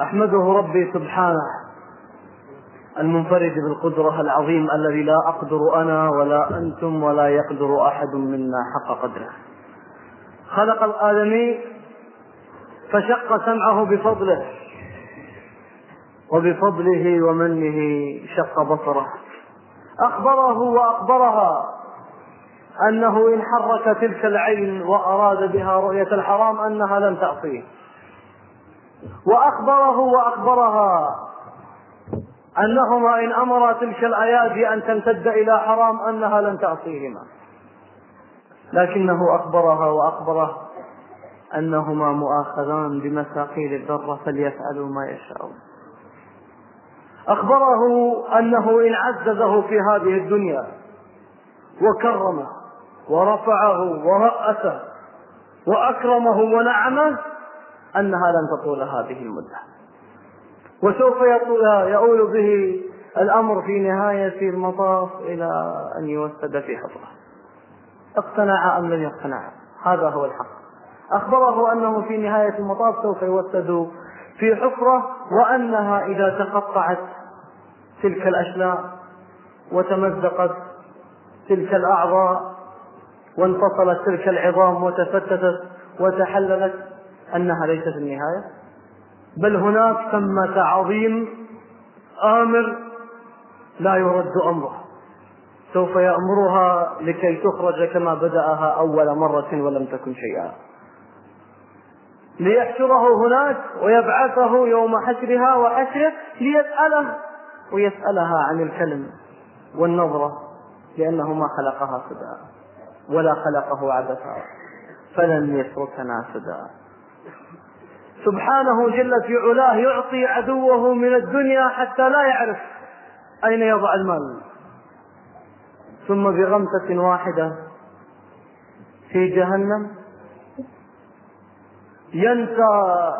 أحمده ربي سبحانه المنفرد بالقدرة العظيم الذي لا أقدر أنا ولا أنتم ولا يقدر أحد منا حق قدره. خلق الآدمي فشق سمعه بفضله وبفضله ومنه شق بصره. أخبره وأخبرها أنه إن حرك تلك العين وأراد بها رؤية الحرام أنها لن تعصيه وأخبره وأخبرها أنهما إن أمر تلك الأيادي أن تمتد إلى حرام أنها لن تعصيهما. لكنه أخبرها وأخبره أنهما مؤاخذان بمثاقيل الذرة فليفعلوا ما يشاءون. أخبره أنه إن عززه في هذه الدنيا وكرمه ورفعه ورأسه وأكرمه ونعمه أنها لن تطول هذه المدة. وسوف يؤول به الأمر في نهاية المطاف إلى أن يوسد في حفرة. اقتنع أم لم يقتنع؟ هذا هو الحق. أخبره أنه في نهاية المطاف سوف يوسد في حفرة وأنها إذا تقطعت تلك الأشلاء وتمزقت تلك الأعضاء وانفصلت تلك العظام وتفتتت وتحللت أنها ليست النهاية. بل هناك ثمة عظيم آمر لا يرد أمره. سوف يأمرها لكي تخرج كما بدأها أول مرة ولم تكن شيئا. ليحشره هناك ويبعثه يوم حشرها وحشره ليسأله ويسألها عن الكلم والنظرة لأنه ما خلقها سدى ولا خلقه عبثا فلن يتركنا سدى سبحانه جل في علاه يعطي عدوه من الدنيا حتى لا يعرف أين يضع المال. ثم بغمسة واحدة في جهنم ينسى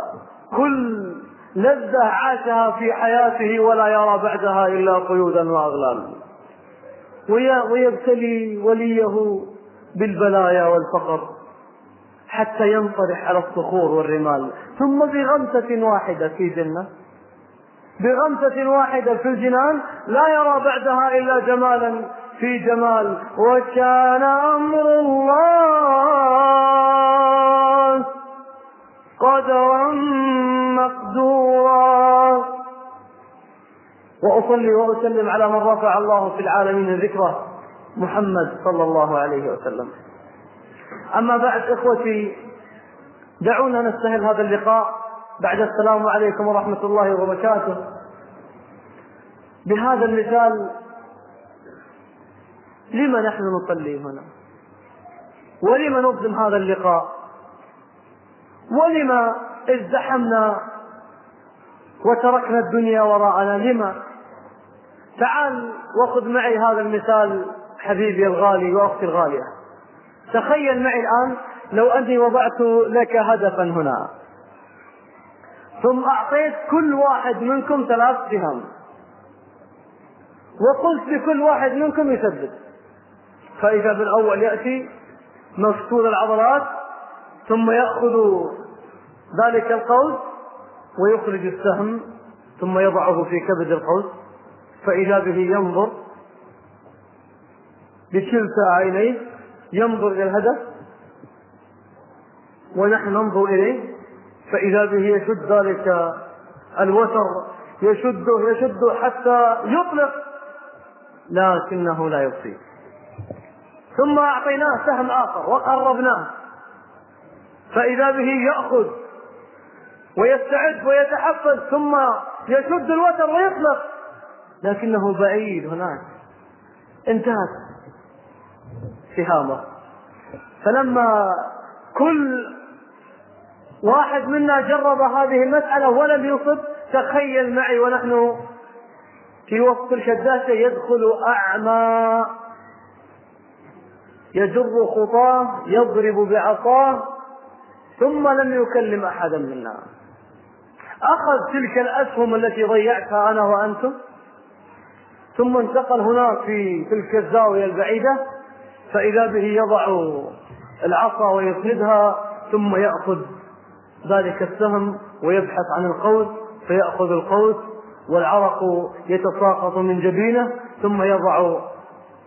كل لذة عاشها في حياته ولا يرى بعدها إلا قيودا وأغلالا ويبتلي وليه بالبلايا والفقر. حتى ينطرح على الصخور والرمال. ثم بغمسة واحدة في جنة. بغمسة واحدة في الجنان. لا يرى بعدها إلا جمالا في جمال. وكان أمر الله قدرا مقدورا. وأصلي وأسلم على من رفع الله في العالمين ذكره محمد صلى الله عليه وسلم. أما بعد إخوتي دعونا نستهل هذا اللقاء بعد السلام عليكم ورحمة الله وبركاته. بهذا المثال لما نحن نصلي هنا؟ ولم نظلم هذا اللقاء؟ ولما ازدحمنا وتركنا الدنيا وراءنا؟ لما؟ تعال وخذ معي هذا المثال حبيبي الغالي وأختي الغالية. تخيل معي الآن لو أني وضعت لك هدفا هنا. ثم أعطيت كل واحد منكم ثلاث سهام وقلت لكل واحد منكم يثبت فإذا بالأول يأتي مفتول العضلات ثم يأخذ ذلك القوس ويخرج السهم ثم يضعه في كبد القوس. فإذا به ينظر بكلتا عينيه ينظر إلى الهدف ونحن ننظر إليه فإذا به يشد ذلك الوتر يشده يشده حتى يطلق لكنه لا يصيب ثم أعطيناه سهم آخر وقربناه فإذا به يأخذ ويستعد ويتحفز ثم يشد الوتر ويطلق لكنه بعيد هناك. انتهت. سهامه فلما كل واحد منا جرب هذه المسألة ولم يصب تخيل معي ونحن في وسط الشداشة يدخل أعمى يجر خطاه يضرب بعصاه ثم لم يكلم أحدا منا. أخذ تلك الأسهم التي ضيعتها أنا وأنتم ثم انتقل هناك في تلك الزاوية البعيدة. فإذا به يضع العصا ويسندها ثم يأخذ ذلك السهم ويبحث عن القوس فيأخذ القوس والعرق يتساقط من جبينه ثم يضع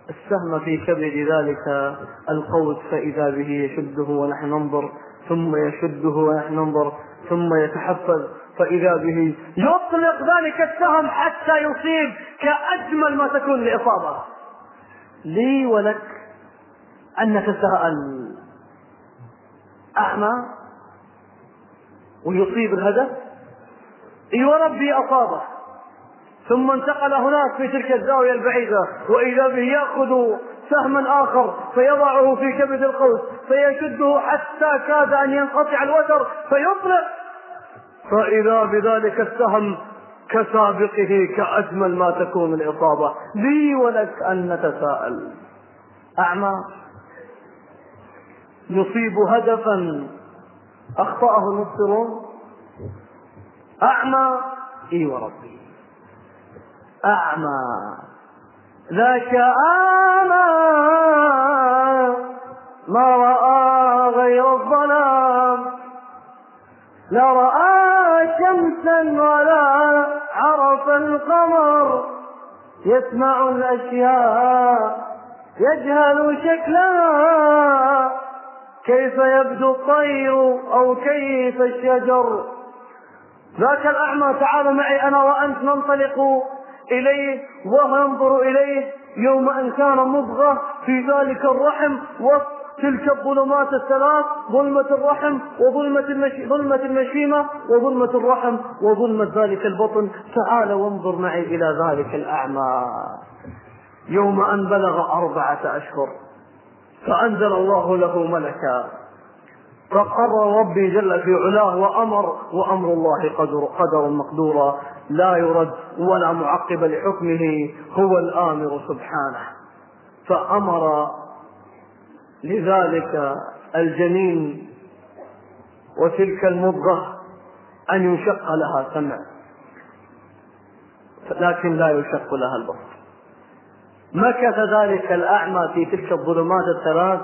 السهم في كبد ذلك القوس فإذا به يشده ونحن ننظر ثم يشده ونحن ننظر ثم يتحفز فإذا به يطلق ذلك السهم حتى يصيب كأجمل ما تكون الإصابة لي ولك أن نتساءل أعمى ويصيب الهدف؟ اي وربي أصابه. ثم انتقل هناك في تلك الزاوية البعيدة وإذا به يأخذ سهما آخر فيضعه في كبد القوس فيشده حتى كاد أن ينقطع الوتر فيطلق. فإذا بذلك السهم كسابقه كأجمل ما تكون الإصابة. لي ولك أن نتساءل. أعمى يصيب هدفا. أخطأه المبصرون. أعمى. إي وربي. أعمى. ذاك أعمى ما رأى غير الظلام. لا رأى شمسا ولا عرف القمر. يسمع الأشياء يجهل شكلها كيف يبدو الطير أو كيف الشجر. ذاك الأعمى تعال معي أنا وأنت ننطلق إليه وهو ينظر إليه يوم أن كان مضغة في ذلك الرحم وسط تلك الظلمات الثلاث ظلمة الرحم وظلمة المشي... ظلمة المشيمة وظلمة الرحم وظلمة ذلك البطن. تعال وانظر معي إلى ذلك الأعمى. يوم أن بلغ أربعة أشهر. فأنزل الله له ملكا. فقرر ربي جل في علاه وأمر وأمر الله قدر قدر مقدورا. لا يرد ولا معقب لحكمه هو الآمر سبحانه. فأمر لذلك الجنين وتلك المضغة أن يشق لها سمع لكن لا يشق لها البصر. مكث ذلك الأعمى في تلك الظلمات الثلاث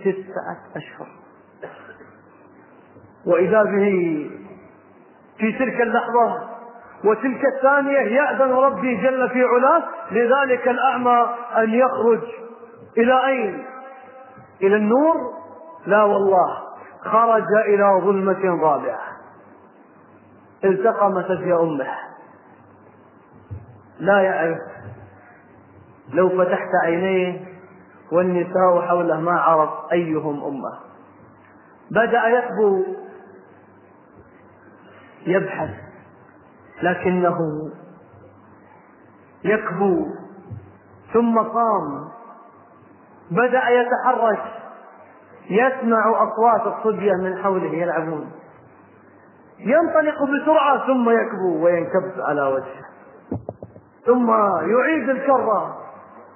تسعة أشهر وإذا به في تلك اللحظة وتلك الثانية يأذن ربي جل في علاه لذلك الأعمى أن يخرج إلى أين؟ إلى النور؟ لا والله خرج إلى ظلمة رابعة التقم ثدي أمه لا يعرف لو فتحت عينيه والنساء حوله ما عرف أيهم أمة. بدأ يكبو يبحث لكنه يكبو ثم قام. بدأ يتحرك يسمع أصوات الصبية من حوله يلعبون. ينطلق بسرعة ثم يكبو وينكب على وجهه ثم يعيد الكرة.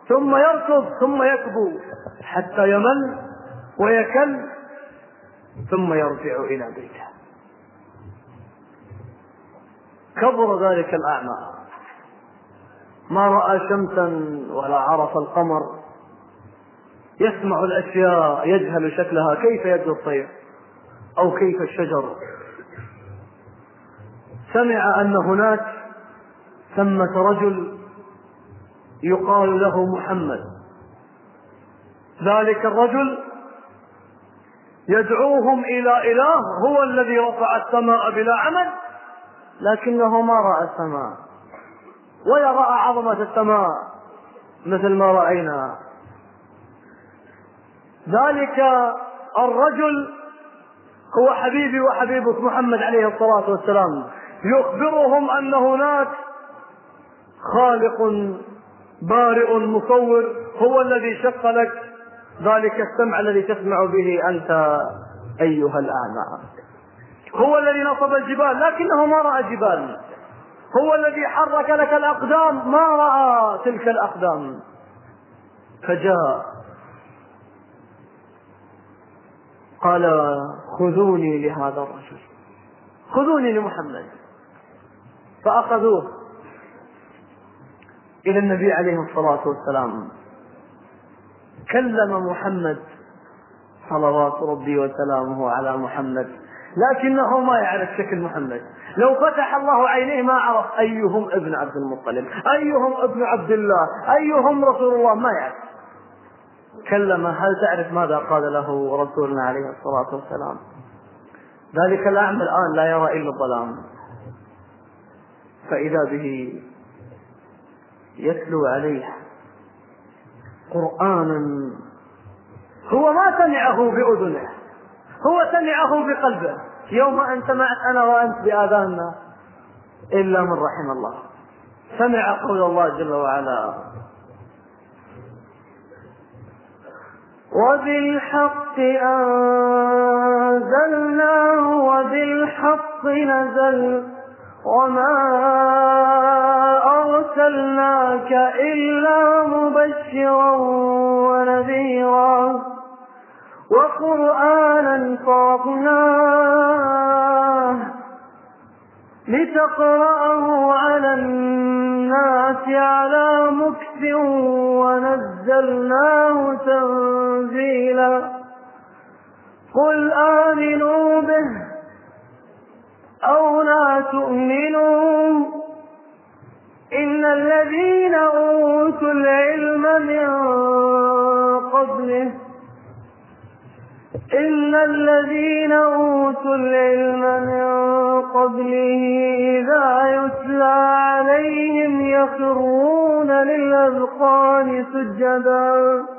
ثم يركض ثم يكبو حتى يمل ويكل ثم يرجع إلى بيته. كبر ذلك الأعمى. ما رأى شمسا ولا عرف القمر. يسمع الأشياء يجهل شكلها. كيف يبدو الطير؟ أو كيف الشجر؟ سمع أن هناك ثمة رجل يقال له محمد. ذلك الرجل يدعوهم إلى إله هو الذي رفع السماء بلا عمد لكنه ما رأى السماء ولا رأى عظمة السماء مثل ما رأينا. ذلك الرجل هو حبيبي وحبيبك محمد عليه الصلاة والسلام. يخبرهم أن هناك خالق بارئ مصور هو الذي شق لك. ذلك السمع الذي تسمع به أنت أيها الأعمى. هو الذي نصب الجبال لكنه ما رأى جبال. هو الذي حرك لك الأقدام ما رأى تلك الأقدام. فجاء. قال خذوني لهذا الرجل. خذوني لمحمد. فأخذوه. إلى النبي عليه الصلاة والسلام. كلم محمد صلوات ربي وسلامه على محمد. لكنه ما يعرف شكل محمد. لو فتح الله عينيه ما عرف أيهم ابن عبد المطلب أيهم ابن عبد الله أيهم رسول الله ما يعرف. كلمه هل تعرف ماذا قال له رسولنا عليه الصلاة والسلام؟ ذلك الأعمى الآن لا يرى إلا الظلام. فإذا به يتلو عليه قرآنا. هو ما سمعه بأذنه هو سمعه بقلبه. يوم أن سمعت أنا وأنت بآذاننا إلا من رحم الله. سمع قول الله جل وعلا. وبالحق أنزلناه وبالحق نزل. وما أرسلناك إلا مبشرا ونذيرا وقرآنا فرقناه لتقرأه على الناس على مكث ونزلناه تنزيلا قل آمنوا به أو لا تؤمنوا إن الذين أوتوا العلم من قبله إن الذين أوتوا العلم من قبله إذا يتلى عليهم يخرون للأذقان سجدا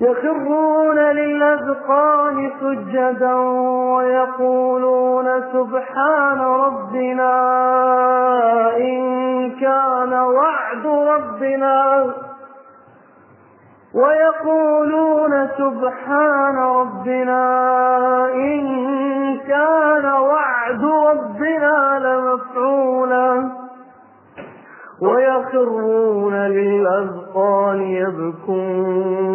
يخرون للأذقان سجدا ويقولون سبحان ربنا إن كان وعد ربنا ويقولون سبحان ربنا إن كان وعد ربنا لمفعولا ويخرون للأذقان يبكون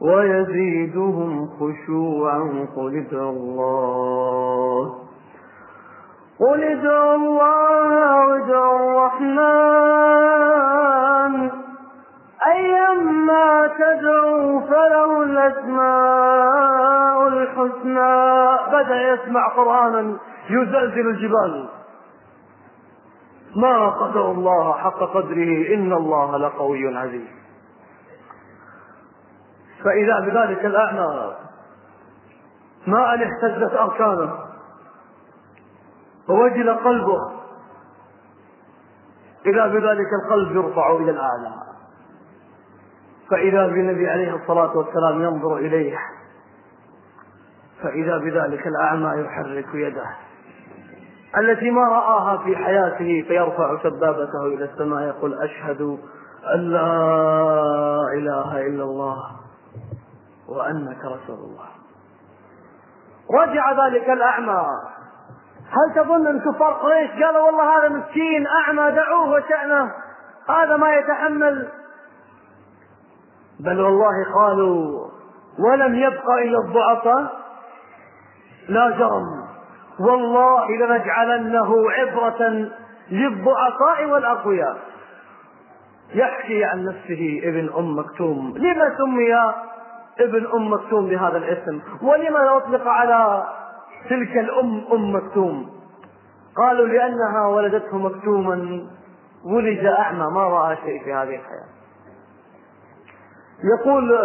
ويزيدهم خشوعا قل الله قل ادعوا الله أو ادعوا الرحمن أيما تدعوا فله الأسماء الحسنى. بدأ يسمع قرآنا يزلزل الجبال. ما قدر الله حق قدره إن الله لقوي عزيز. فإذا بذلك الأعمى ما أن اهتزت أركانه ووجل قلبه إذا بذلك القلب يرفع إلى الأعلى. فإذا بالنبي عليه الصلاة والسلام ينظر إليه فإذا بذلك الأعمى يحرك يده. التي ما رآها في حياته فيرفع سبابته إلى السماء يقول أشهد أن لا إله إلا الله وأنك رسول الله. رجع ذلك الأعمى. هل تظن أن كفار قريش قالوا والله هذا مسكين أعمى دعوه وشأنه؟ هذا ما يتحمل. بل والله قالوا ولم يبق إلا الضعفاء. لا جرم. والله لنجعلنه عبرة للضعفاء والأقوياء. يحكي عن نفسه ابن أم مكتوم. لما سمي ابن أم مكتوم بهذا الاسم؟ ولما أطلق على تلك الأم أم مكتوم؟ قالوا لأنها ولدته مكتوما ولد أعمى. ما رأى شيء في هذه الحياة. يقول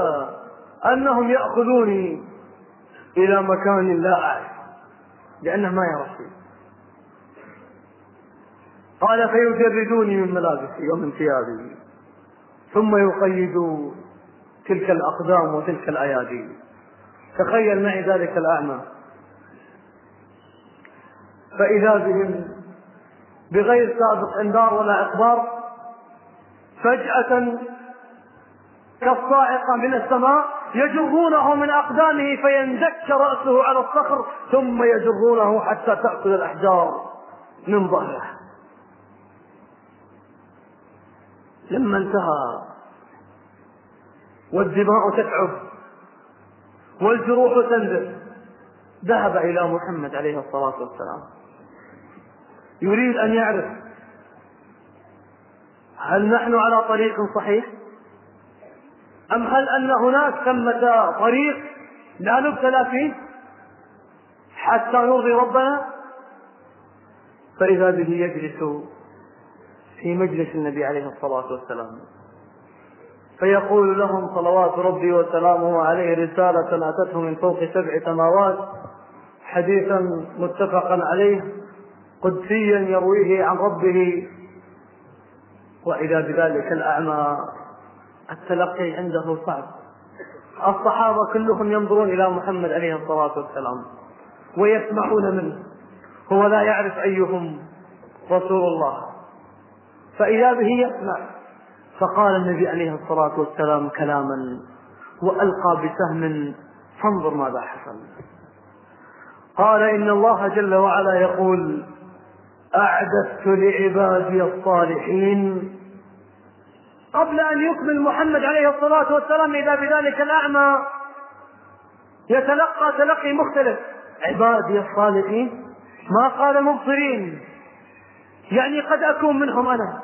أنهم يأخذوني إلى مكان لا أعرف. لأنه ما يرى شيء. قال فيجردوني من ملابسي ومن ثيابي ثم يقيدوا تلك الأقدام وتلك الأيادي. تخيل معي ذلك الأعمى. فإذا بهم بغير سابق إنذار ولا إخبار فجأة كالصاعقة من السماء يجرونه من أقدامه فيندك رأسه على الصخر ثم يجرونه حتى تأكل الأحجار من ظهره. لما انتهى والدماء تتعب والجروح تنزل ذهب إلى محمد عليه الصلاة والسلام. يريد أن يعرف هل نحن على طريق صحيح؟ أم هل أن هناك ثمة طريق لا نبتلى فيه حتى نرضي ربنا؟ فإذا به يجلس في مجلس النبي عليه الصلاة والسلام. فيقول لهم صلوات ربي وسلامه عليه رسالة أتته من فوق سبع سماوات حديثا متفقا عليه قدسيا يرويه عن ربه. وإذا بذلك الأعمى. التلقي عنده صعب. الصحابة كلهم ينظرون إلى محمد عليه الصلاة والسلام ويسمعون منه. هو لا يعرف أيهم رسول الله. فإذا به يسمع فقال النبي عليه الصلاة والسلام كلاما وألقى بسهم فانظر ماذا حصل. قال إن الله جل وعلا يقول أعددت لعبادي الصالحين قبل أن يكمل محمد عليه الصلاة والسلام إذا بذلك الأعمى يتلقى تلقي مختلف. عبادي الصالحين ما قال مبصرين. يعني قد أكون منهم أنا.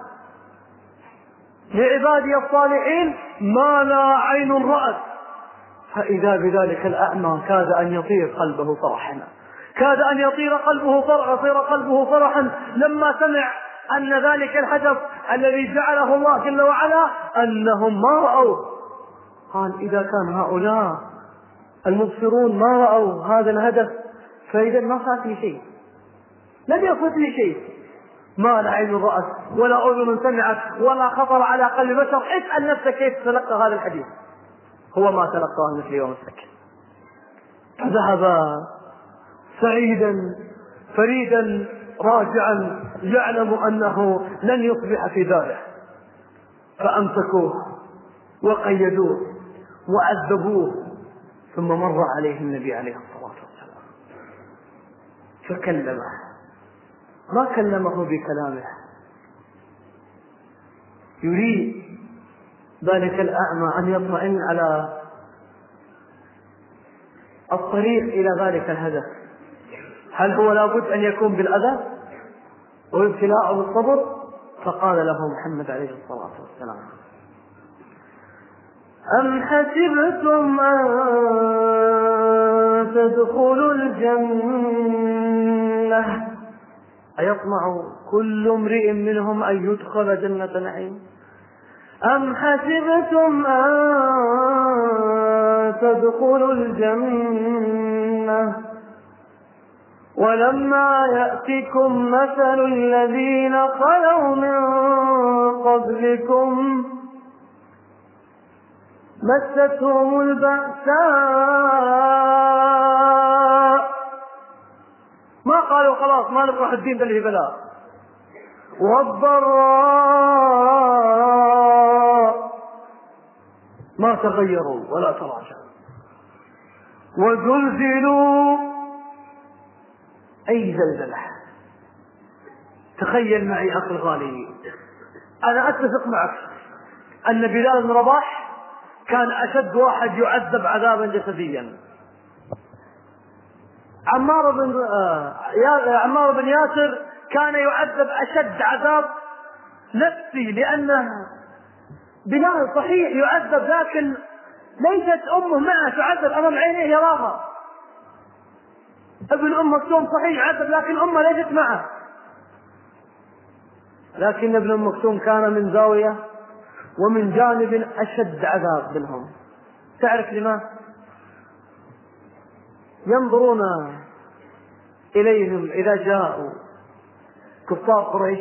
لعبادي الصالحين ما لا عين رأت. فإذا بذلك الأعمى كاد أن يطير قلبه فرحا. كاد أن يطير قلبه فرحا يطير قلبه فرحا لما سمع أن ذلك الهدف الذي جعله الله جل وعلا أنهم ما رأوه قال إذا كان هؤلاء المبصرون ما رأوا هذا الهدف فإذا ما فات لي شيء. لم يفوت لي شيء. ما لا عين رأت ولا أذن سمعت ولا خطر على قلب بشر. اسأل نفسك كيف تلقى هذا الحديث. هو ما تلقاه مثل يوم السكت فذهب سعيدا فريدا راجعا يعلم أنه لن يصبح في داره. فأمسكوه وقيدوه وعذبوه ثم مر عليه النبي عليه الصلاة والسلام. فكلمه. ما كلمه بكلامه. يريد ذلك الأعمى أن يطمئن على الطريق إلى ذلك الهدف. هل هو لابد أن يكون بالأذى والابتلاء بالصبر فقال له محمد عليه الصلاة والسلام. أم حسبتم أن تدخلوا الجنة؟ أيطمع كل امرئ منهم أن يدخل جنة نعيم. أم حسبتم أن تدخلوا الجنة؟ ولما يأتكم مثل الذين خلوا من قبلكم مستهم البأساء. ما قالوا خلاص ما نفرح الدين اللي بلاء والضراء ما تغيروا ولا تراجعوا. وزلزلوا. أي زلزلة. تخيل معي أخي الغالي. أنا أتفق معك أن بلال بن رباح كان أشد واحد يعذب عذابا جسديا. عمار بن آه عمار بن ياسر كان يعذب أشد عذاب نفسي لأنه بلال صحيح يعذب لكن ليست أمه معه تعذب أمام عينيه يراها. ابن أم مكتوم صحيح عذب لكن أمه ليست معه. لكن ابن أم مكتوم كان من زاوية ومن جانب أشد عذاب منهم. تعرف لماذا ينظرون إليهم إذا جاءوا كفار قريش.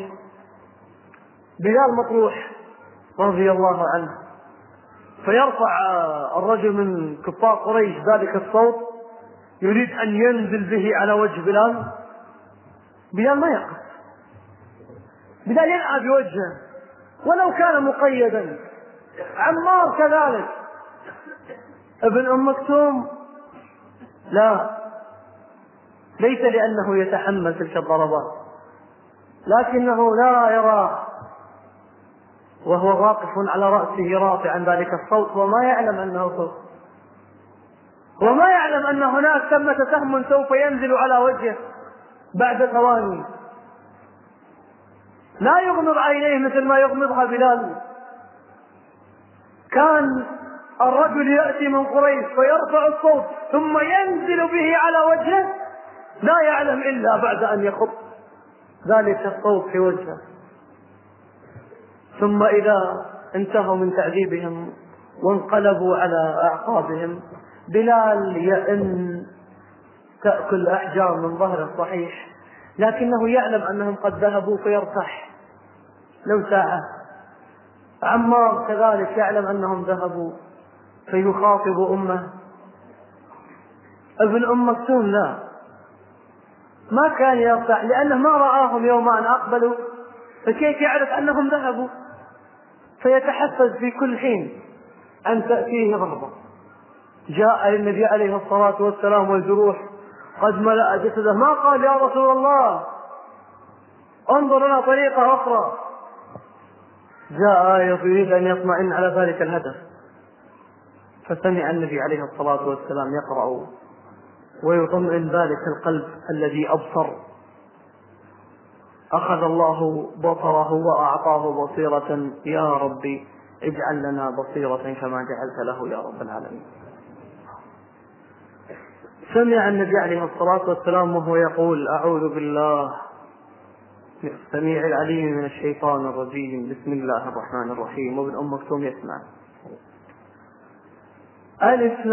بلال مطروح رضي الله عنه. فيرفع الرجل من كفار قريش ذلك الصوت يريد أن ينزل به على وجه بلال بلال ما يقف. بلال يلعب بوجهه. ولو كان مقيدا. عمار كذلك. ابن أم مكتوم؟ لا. ليس لأنه يتحمل تلك الضربات. لكنه لا يرى. وهو واقف على رأسه رافعا ذلك الصوت وما يعلم أنه صوت. وما يعلم أن هناك ثمة سهم سوف ينزل على وجهه بعد ثواني لا يغمض عينيه مثل ما يغمضها بلال. كان الرجل يأتي من قريش فيرفع الصوت ثم ينزل به على وجهه. لا يعلم إلا بعد أن يخط ذلك الصوت في وجهه. ثم إذا انتهوا من تعذيبهم وانقلبوا على أعقابهم بلال يئن تأكل الأحجار من ظهره صحيح لكنه يعلم أنهم قد ذهبوا فيرتاح. لو ساعة. عمار كذلك يعلم أنهم ذهبوا فيخاطب أمه. ابن أم مكتوم لا. ما كان يرتاح لأنه ما رآهم يوم أن أقبلوا فكيف يعرف أنهم ذهبوا؟ فيتحفز في كل حين أن تأتيه رغبة. جاء للنبي عليه الصلاة والسلام والجروح. قد ملأ جسده. ما قال يا رسول الله؟ انظر لنا طريقة أخرى. جاء يريد أن يطمئن على ذلك الهدف. فسمع النبي عليه الصلاة والسلام يقرأ ويطمئن ذلك القلب الذي أبصر. أخذ الله بصره وأعطاه بصيرة. يا ربي اجعل لنا بصيرة كما جعلت له يا رب العالمين. سمع النبي عليه الصلاة والسلام وهو يقول أعوذ بالله السميع العليم من الشيطان الرجيم بسم الله الرحمن الرحيم وابن أم مكتوم يسمع. أحسب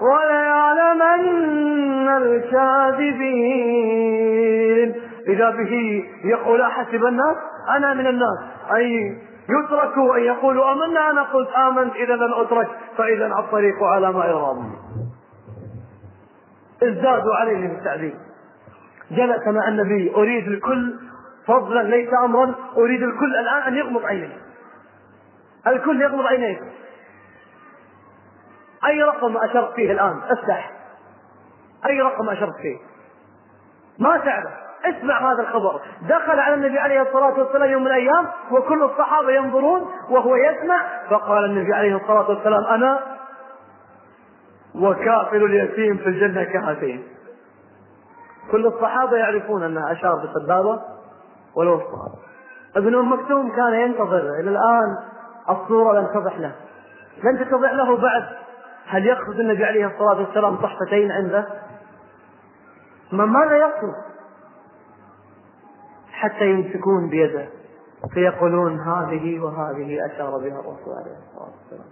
وليعلمن الكاذبين. إذا به يقول أحسب الناس؟ أنا من الناس. أي يتركوا أن يقولوا آمنا أنا قلت آمنت إذا لن أترك فإذا الطريق على ما يرام. ازدادوا عليه بالتعذيب جلس مع النبي أريد الكل فضلا ليس امرا أريد الكل الآن أن يغمض عينيه الكل يغمض عينيه أي رقم أشرت فيه الآن؟ افتح. أي رقم أشرت فيه؟ ما تعرف. اسمع هذا الخبر. دخل على النبي عليه الصلاة والسلام يوم من الأيام وكل الصحابة ينظرون وهو يسمع فقال النبي عليه الصلاة والسلام أنا وكافل اليتيم في الجنة كهاتين. كل الصحابة يعرفون أنها أشار بسبابة والوسطى ابن أم مكتوم كان ينتظر إلى الآن الصورة لم تضح له. لم تتضح له بعد. هل يقصد النبي عليه الصلاة والسلام صحفتين عنده؟ ما ماذا يقصد؟ حتى يمسكون بيده فيقولون هذه وهذه أشار بها الرسول عليه الصلاة والسلام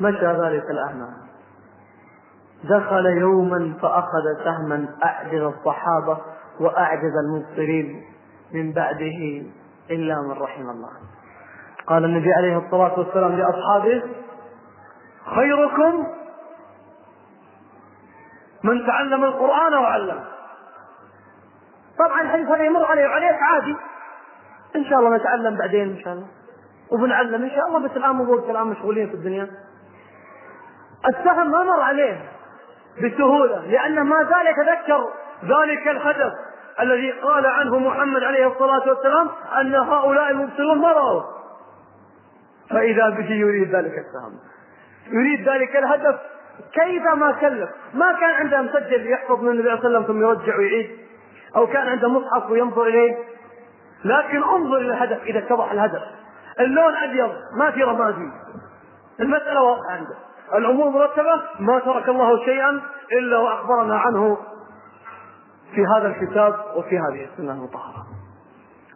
مشى ذلك الاعمى دخل يوما فأخذ سهما أعجز الصحابة وأعجز المبصرين من بعده إلا من رحم الله قال النبي عليه الصلاة والسلام لأصحابه خيركم من تعلم القرآن وعلمه. طبعا الحديث هذا يمر عليه وعليك عادي. إن شاء الله نتعلم بعدين إن شاء الله. وبنعلم إن شاء الله بس الآن مو الان مشغولين في الدنيا. السهم ما مر عليه بسهولة لأنه ما زال يتذكر ذلك الهدف الذي قال عنه محمد عليه الصلاة والسلام أن هؤلاء المبصرون مرضوا فإذا به يريد ذلك السهم. يريد ذلك الهدف. كيفما كلف. ما كان عنده مسجل يحفظ من النبي صلى الله عليه وسلم ثم يرجع ويعيد. أو كان عنده مصحف وينظر إليه. لكن انظر إلى الهدف إذا اتضح الهدف. اللون أبيض ما في رمادي. المسألة واضحة عنده. الأمور مرتبة ما ترك الله شيئا إلا وأخبرنا عنه في هذا الكتاب وفي هذه السنة المطهرة.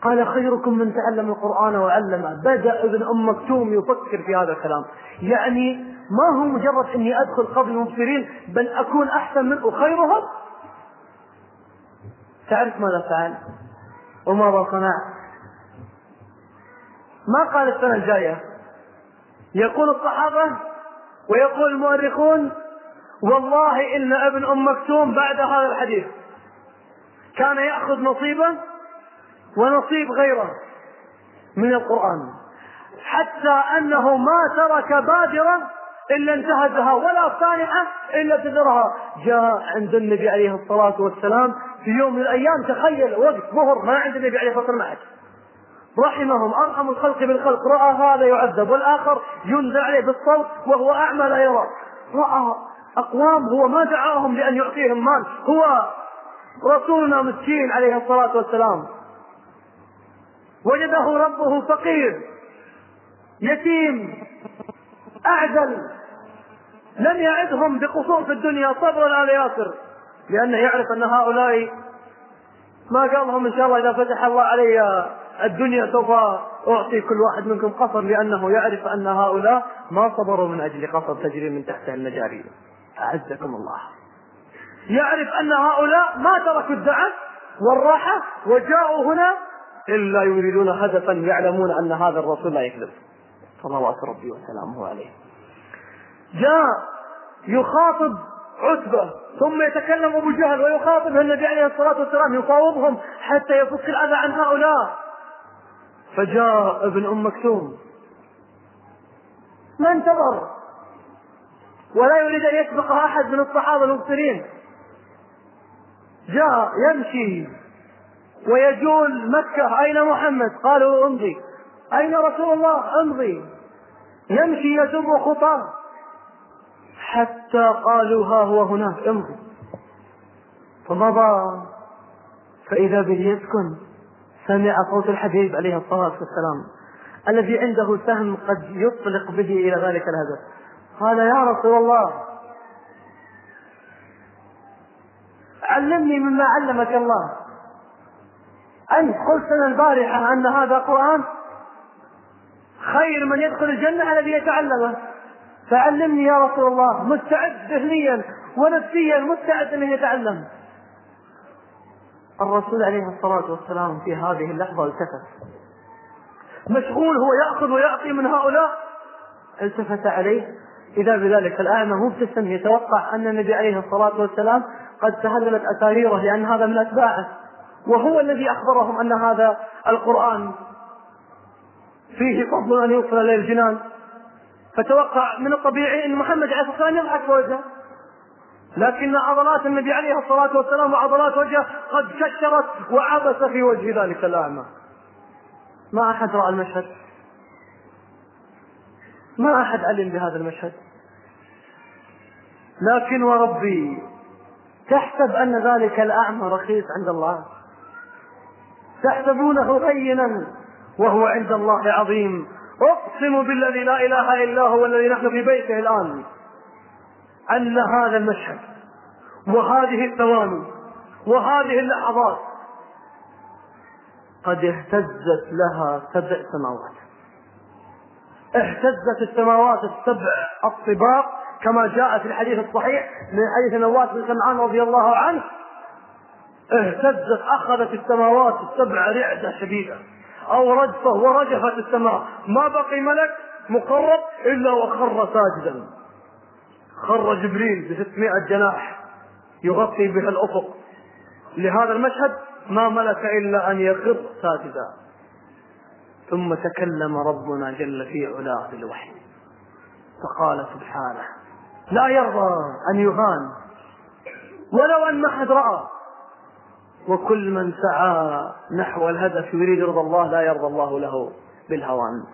قال خيركم من تعلم القرآن وعلمه. بدأ ابن أم مكتوم يفكر في هذا الكلام. يعني ما هو مجرد أني أدخل قبل المبصرين بل أكون أحسن منه خيرهم؟ تعرف ماذا فعل؟ وماذا صنع ما قال السنة الجاية؟ يقول الصحابة ويقول المؤرخون والله إن ابن أم مكتوم بعد هذا الحديث كان يأخذ نصيبه ونصيب غيره من القرآن حتى أنه ما ترك بادرة إلا انتهزها ولا صانعة إلا تذرها. جاء عند النبي عليه الصلاة والسلام في يوم من الأيام تخيل وقت ظهر ما عند النبي عليه الصلاة والسلام. رحمهم أرحم الخلق بالخلق رأى هذا يعذب والآخر ينزل عليه بالصوت وهو أعمى لا يرى. رأى أقوام هو ما دعاهم لأن يعطيهم مال هو رسولنا مسكين عليه الصلاة والسلام. وجده ربه فقير يتيم أعزل لم يعدهم بقصور في الدنيا صبرا آل ياسر لأنه يعرف أن هؤلاء ما قال لهم إن شاء الله إذا فتح الله علي الدنيا سوف أعطي كل واحد منكم قصر لأنه يعرف أن هؤلاء ما صبروا من أجل قصر تجري من تحتها المجاري. أعزكم الله. يعرف أن هؤلاء ما تركوا الدعم والراحة وجاءوا هنا إلا يريدون هدفا يعلمون أن هذا الرسول لا يكذب. صلوات ربي وسلامه عليه. جاء يخاطب عتبة ثم يتكلم أبو جهل ويخاطب النبي عليه الصلاة والسلام يفاوضهم حتى يفك الأذى عن هؤلاء. فجاء ابن أم مكتوم. ما انتظر. ولا يريد أن يسبق أحد من الصحابة المبصرين. جاء يمشي ويجول مكة أين محمد؟ قالوا أمضي. أين رسول الله؟ أمضي. يمشي يدب خطاه. حتى قالوا ها هو هناك امضي. فمضى. فإذا به يسكن سمع صوت الحبيب عليه الصلاة والسلام الذي عنده سهم قد يطلق به إلى ذلك الهدف. قال يا رسول الله علمني مما علمك الله. أنت قلت لنا البارحة أن هذا قرآن خير من يدخل الجنة الذي يتعلمه. فعلمني يا رسول الله مستعد ذهنيا ونفسيا مستعد أن يتعلم. الرسول عليه الصلاة والسلام في هذه اللحظة التفت. مشغول هو يأخذ ويعطي من هؤلاء. التفت عليه. إذا بذلك الأعمى مبتسم يتوقع أن النبي عليه الصلاة والسلام قد تهللت أساريره لأن هذا من أتباعه. وهو الذي أخبرهم أن هذا القرآن فيه فضل أن يوصل إلى الجنان. فتوقع من الطبيعي أن محمد عليه الصلاة والسلام يضحك في وجهه. لكن عضلات النبي عليه الصلاة والسلام وعضلات وجهه قد كشرت وعبس في وجه ذلك الأعمى. ما أحد رأى المشهد. ما أحد علم بهذا المشهد. لكن وربي تحسب أن ذلك الأعمى رخيص عند الله. تحسبونه هينا وهو عند الله عظيم. أقسم بالذي لا إله إلا هو الذي نحن في بيته الآن أن هذا المشهد وهذه الثواني وهذه اللحظات قد اهتزت لها سبع سماوات. اهتزت السماوات السبع الطباق كما جاء في الحديث الصحيح من حديث نواس بن سمعان رضي الله عنه. اهتزت أخذت السماوات السبع رعدة شديدة. أو رجفه ورجفت السماء. ما بقي ملك مقرب إلا وخر ساجدا. خر جبريل ب 600 جناح يغطي بها الأفق. لهذا المشهد ما ملك إلا أن يخر ساجدا. ثم تكلم ربنا جل في علاه بالوحي. فقال سبحانه لا يرضى أن يهان. ولو أن ما حد رأى وكل من سعى نحو الهدف يريد رضا الله لا يرضى الله له بالهوان.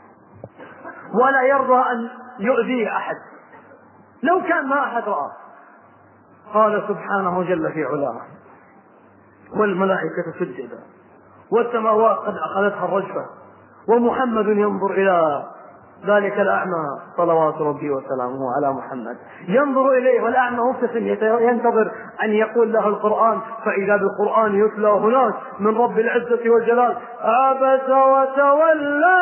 ولا يرضى أن يؤذيه أحد. لو كان ما أحد راه قال سبحانه جل في علاه والملائكة سجدا والسماوات قد أخذتها الرجفة ومحمد ينظر إلى ذلك الأعمى صلوات ربي وسلامه على محمد. ينظر إليه والأعمى مبتسم ينتظر أن يقول له القرآن فإذا بالقرآن يتلى هناك من رب العزة والجلال. عبس وتولى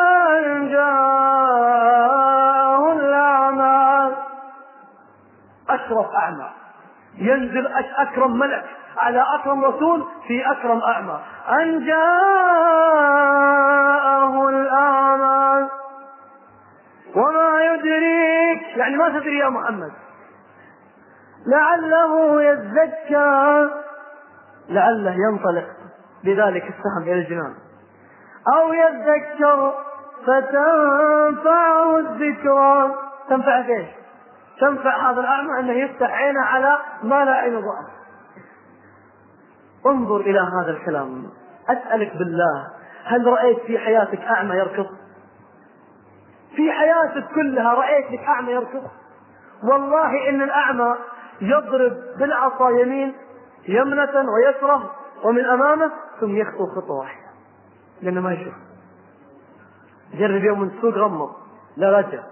أن جاءه الأعمى. أشرف أعمى. ينزل أكرم ملك على أكرم رسول في أكرم أعمى. أن جاءه الأعمى. وما يدريك. يعني ما تدري يا محمد. لعله يزكى. لعله ينطلق بذلك السهم إلى الجنان. أو يذكر فتنفعه الذكرى. تنفع إيش؟ تنفع هذا الأعمى أنه يفتح عينه على ما لا عين رأى انظر إلى هذا الكلام. أسألك بالله هل رأيت في حياتك أعمى يركض؟ في حياتك كلها رأيت لك أعمى يركض؟ والله إن الأعمى يضرب بالعصا يمين يمنة ويسرة ومن أمامه ثم يخطو خطوة واحدة. لأنه ما يشوف. جرب يوم من السوق غمض. لا رجع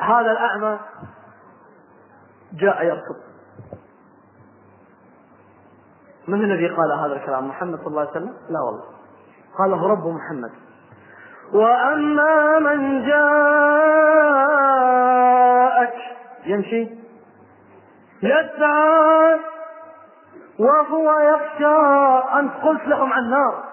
هذا الأعمى جاء يركض. من الذي قال هذا الكلام؟ محمد صلى الله عليه وسلم؟ لا والله. قاله رب محمد. وأما من جاءك يمشي. يسعى وهو يخشى أن قلت لهم عن النار.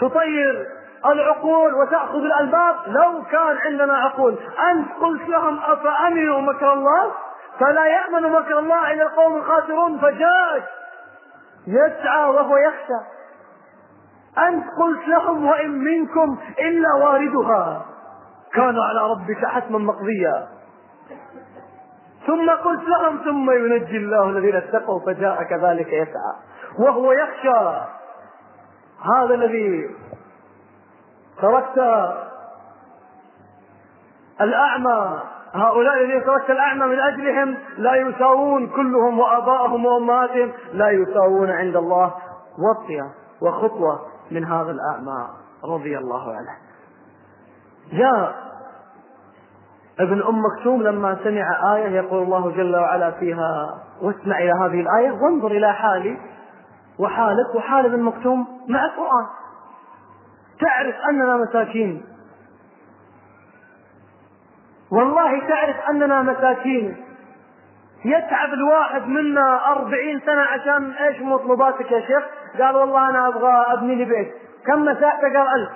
تطير العقول وتأخذ الألباب لو كان عندنا عقول. أنت قلت لهم أفأمنوا مكر الله؟ فلا يأمن مكر الله إلا القوم الخاسرون فجاءك. يسعى وهو يخشى. أنت قلت لهم وإن منكم إلا واردها. كان على ربك حتما مقضيا. ثم قلت لهم ثم ينجي الله الذين اتقوا فجاء كذلك يسعى وهو يخشى. هذا الذي تركت الأعمى هؤلاء الذين تركت الأعمى من أجلهم لا يساوون كلهم وآباءهم وأمهاتهم لا يساوون عند الله وطية وخطوة. من هذا الأعمى رضي الله عنه. جاء ابن أم مكتوم لما سمع آية يقول الله جل وعلا فيها واسمع إلى هذه الآية وانظر إلى حالي وحالك. وحال ابن مكتوم مع القرآن. تعرف أننا مساكين. والله تعرف أننا مساكين. يتعب الواحد منا أربعين سنة عشان إيش مطلوباتك يا شيخ؟ قال والله أنا أبغى أبني لي بيت. كم مساحته؟ قال ألف.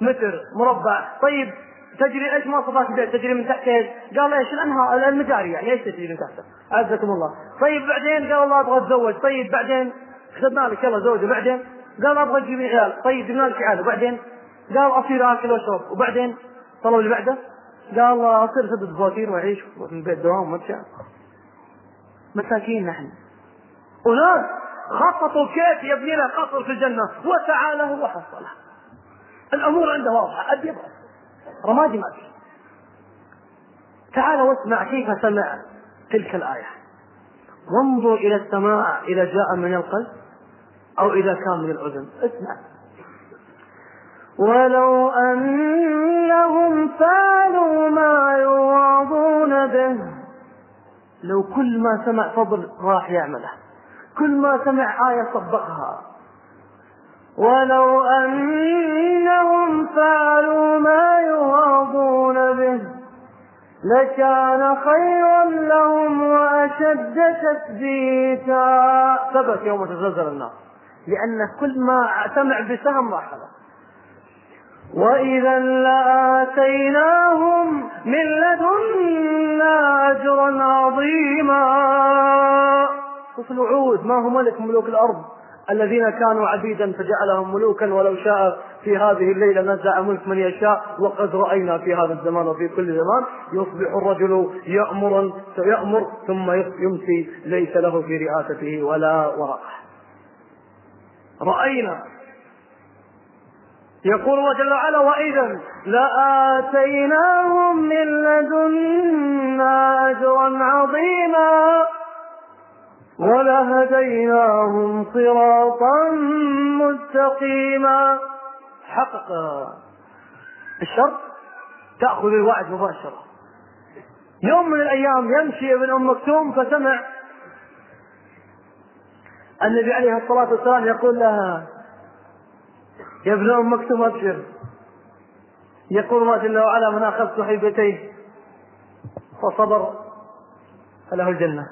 متر. مربع. طيب تجري إيش مواصفات البيت؟ تجري من تحت إيش؟ قال إيش؟ الانهار المجاري يعني. إيش تجري من تحته؟ عزكم الله. طيب بعدين؟ قال والله أبغى أتزوج، طيب بعدين؟ كتبنا لك. يلا زوجة. بعدين؟ قال أبغى أجيب عيال، طيب جبنا لك عيال. وبعدين؟ قال أصير أكل وأشرب. وبعدين؟ طلب اللي بعده؟ قال أصير أسدد فواتير وأعيش في البيت دوام ومشى مساكين نحن. وناس خططوا كيف يبني له قصر في الجنة؟ وسعى له وحصله الأمور عنده واضحة ابيض رمادي ما تعال واسمع كيف سمع تلك الآية. وانظر إلى السماع إذا جاء من القلب أو إذا كان من الأذن. اسمع. ولو أنهم فعلوا ما يوعظون به لو كل ما سمع فضل راح يعمله. كل ما سمع آية طبقها ولو أنهم فعلوا ما يوعظون به لكان خيرا لهم وأشد تثبيتا. ثبت يوم تزلزل النار. لأن كل ما سمع بسهم راح وإذا لآتيناهم من لدنا أجرا عظيما. شوف الوعود ما هو ملك ملوك الأرض؟ الذين كانوا عبيدا فجعلهم ملوكا ولو شاء في هذه الليلة نزع ملك من يشاء وقد رأينا في هذا الزمان وفي كل زمان يصبح الرجل يأمر يأمر ثم يمسي ليس له في رئاسته ولا ورقه رأينا يقول الله جل وعلا وإذا لآتيناهم من لدنا أجرا عظيما ولهديناهم صراطا مستقيما. حقق الشرط تأخذ الوعد مباشرة. يوم من الأيام يمشي ابن أم مكتوم فسمع النبي عليه الصلاة والسلام يقول لها يا ابن مكتوم أبشر. يقول الله جل وعلا من أخذ صحيبتيه فصبر فله الجنة.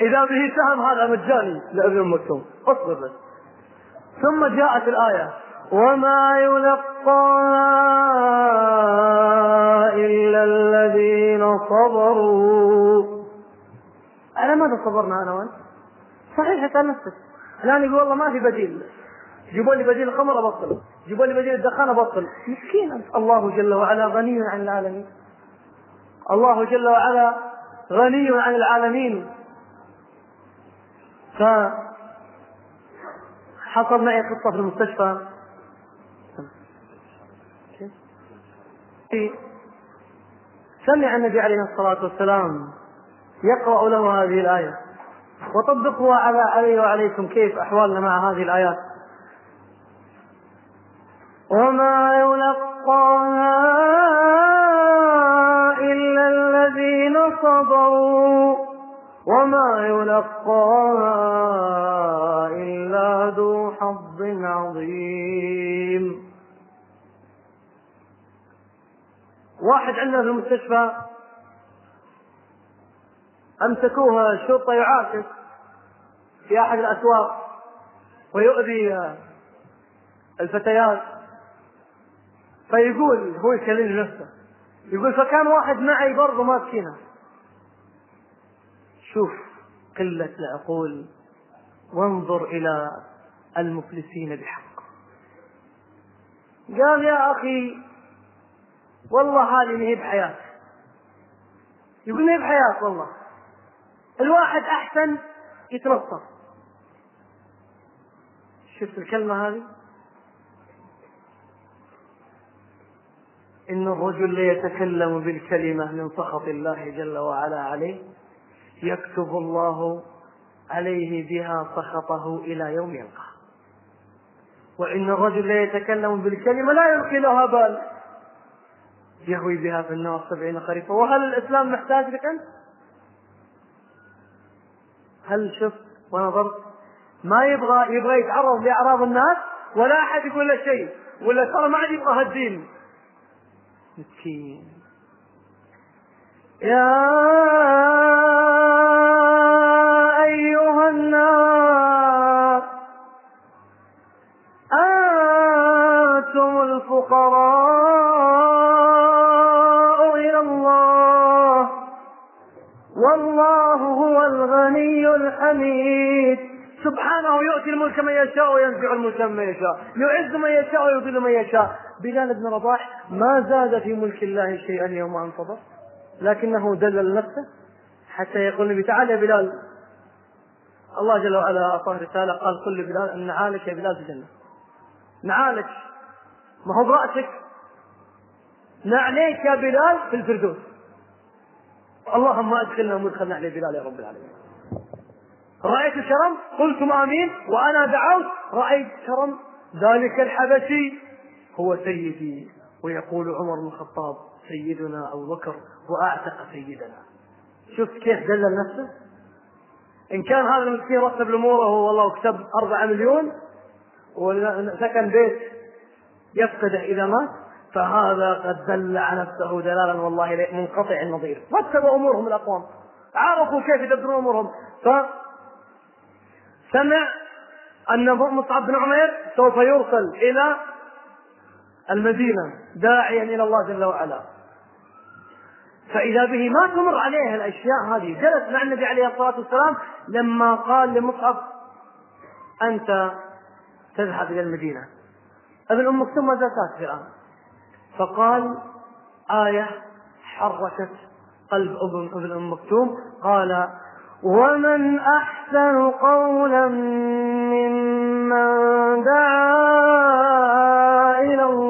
إذا به سهم هذا مجاني لابن مكتوم اصبر ثم جاءت الآية. وما يلقى إلا الذين صبروا. على ماذا صبرنا أنا وأنت؟ صحيح اسأل نفسك. الآن يقول والله ما في بديل. جيبوا لي بديل الخمر أبطل. جيبوا لي بديل الدخان أبطل. مسكين أنت الله جل وعلا غني عن العالمين. الله جل وعلا غني عن العالمين. ف حصل معي قصة في المستشفى. سمع النبي عليه الصلاة والسلام يقرأ له هذه الآية. وطبقوا على علي وعليكم كيف أحوالنا مع هذه الآيات. وما يلقاها إلا الذين صبروا وما يلقاها إلا ذو حظ عظيم. واحد عندنا في المستشفى أمسكوه الشرطة يعاكس في أحد الأسواق ويؤذي الفتيات. فيقول هو يكلم نفسه. يقول فكان واحد معي برضه ماسكينه شوف قلة العقول. وانظر إلى المفلسين بحق. قال يا أخي والله هذه ما هي بحياة. يقول ما هي بحياة والله. الواحد أحسن يتنصر. شفت الكلمة هذه؟ إن الرجل ليتكلم بالكلمة من سخط الله جل وعلا عليه يكتب الله عليه بها سخطه إلى يوم يلقاه. وإن الرجل ليتكلم بالكلمة لا يلقي لها بال. يهوي بها في النار سبعين خريفا وهل الإسلام محتاج لك أنت؟ هل شفت ونظرت ما يبغى يبغى يتعرض لأعراض الناس ولا أحد يقول له شيء ولا ترى ما عاد يبغى هالدين. مسكين. يا أيها الناس أنتم الفقراء إلى الله والله هو الغني الحميد. سبحانه يؤتي الملك من يشاء وينزع الملك من يشاء يعز من يشاء ويضل من يشاء. بلال بن رباح ما زاد في ملك الله شيئا يوم ان صبر لكنه دلل نفسه حتى يقول النبي تعال يا بلال. الله جل وعلا أعطاه رسالة قال قل لبلال أن نعالك يا بلال في الجنة. نعالك ما هو برأسك. نعليك يا بلال في الفردوس. اللهم أدخلنا مدخل نعلي بلال يا رب العالمين. رأيت الكرم قلتم آمين. وأنا دعوت رأيت كرم ذلك الحبشي هو سيدي. ويقول عمر بن الخطاب سيدنا أبو بكر وأعتق سيدنا. شوف كيف دلل نفسه؟ إن كان هذا المسكين رتب أموره والله وكتب أربعة مليون وسكن بيت يفقده إذا مات فهذا قد دل على نفسه دلالا والله منقطع النظير. رتبوا أمورهم الأقوام. عرفوا كيف يدبرون أمورهم. ف سمع أن مصعب بن عمير سوف يرسل إلى المدينة داعيا إلى الله جل وعلا. فإذا به ما تمر عليه الأشياء هذه جلس مع النبي عليه الصلاة والسلام لما قال لمصعب أنت تذهب إلى المدينة. ابن أم مكتوم ما زال في الآن؟ فقال آية حركت قلب ابن أم مكتوم. قال ومن أحسن قولا ممن دعا إلى الله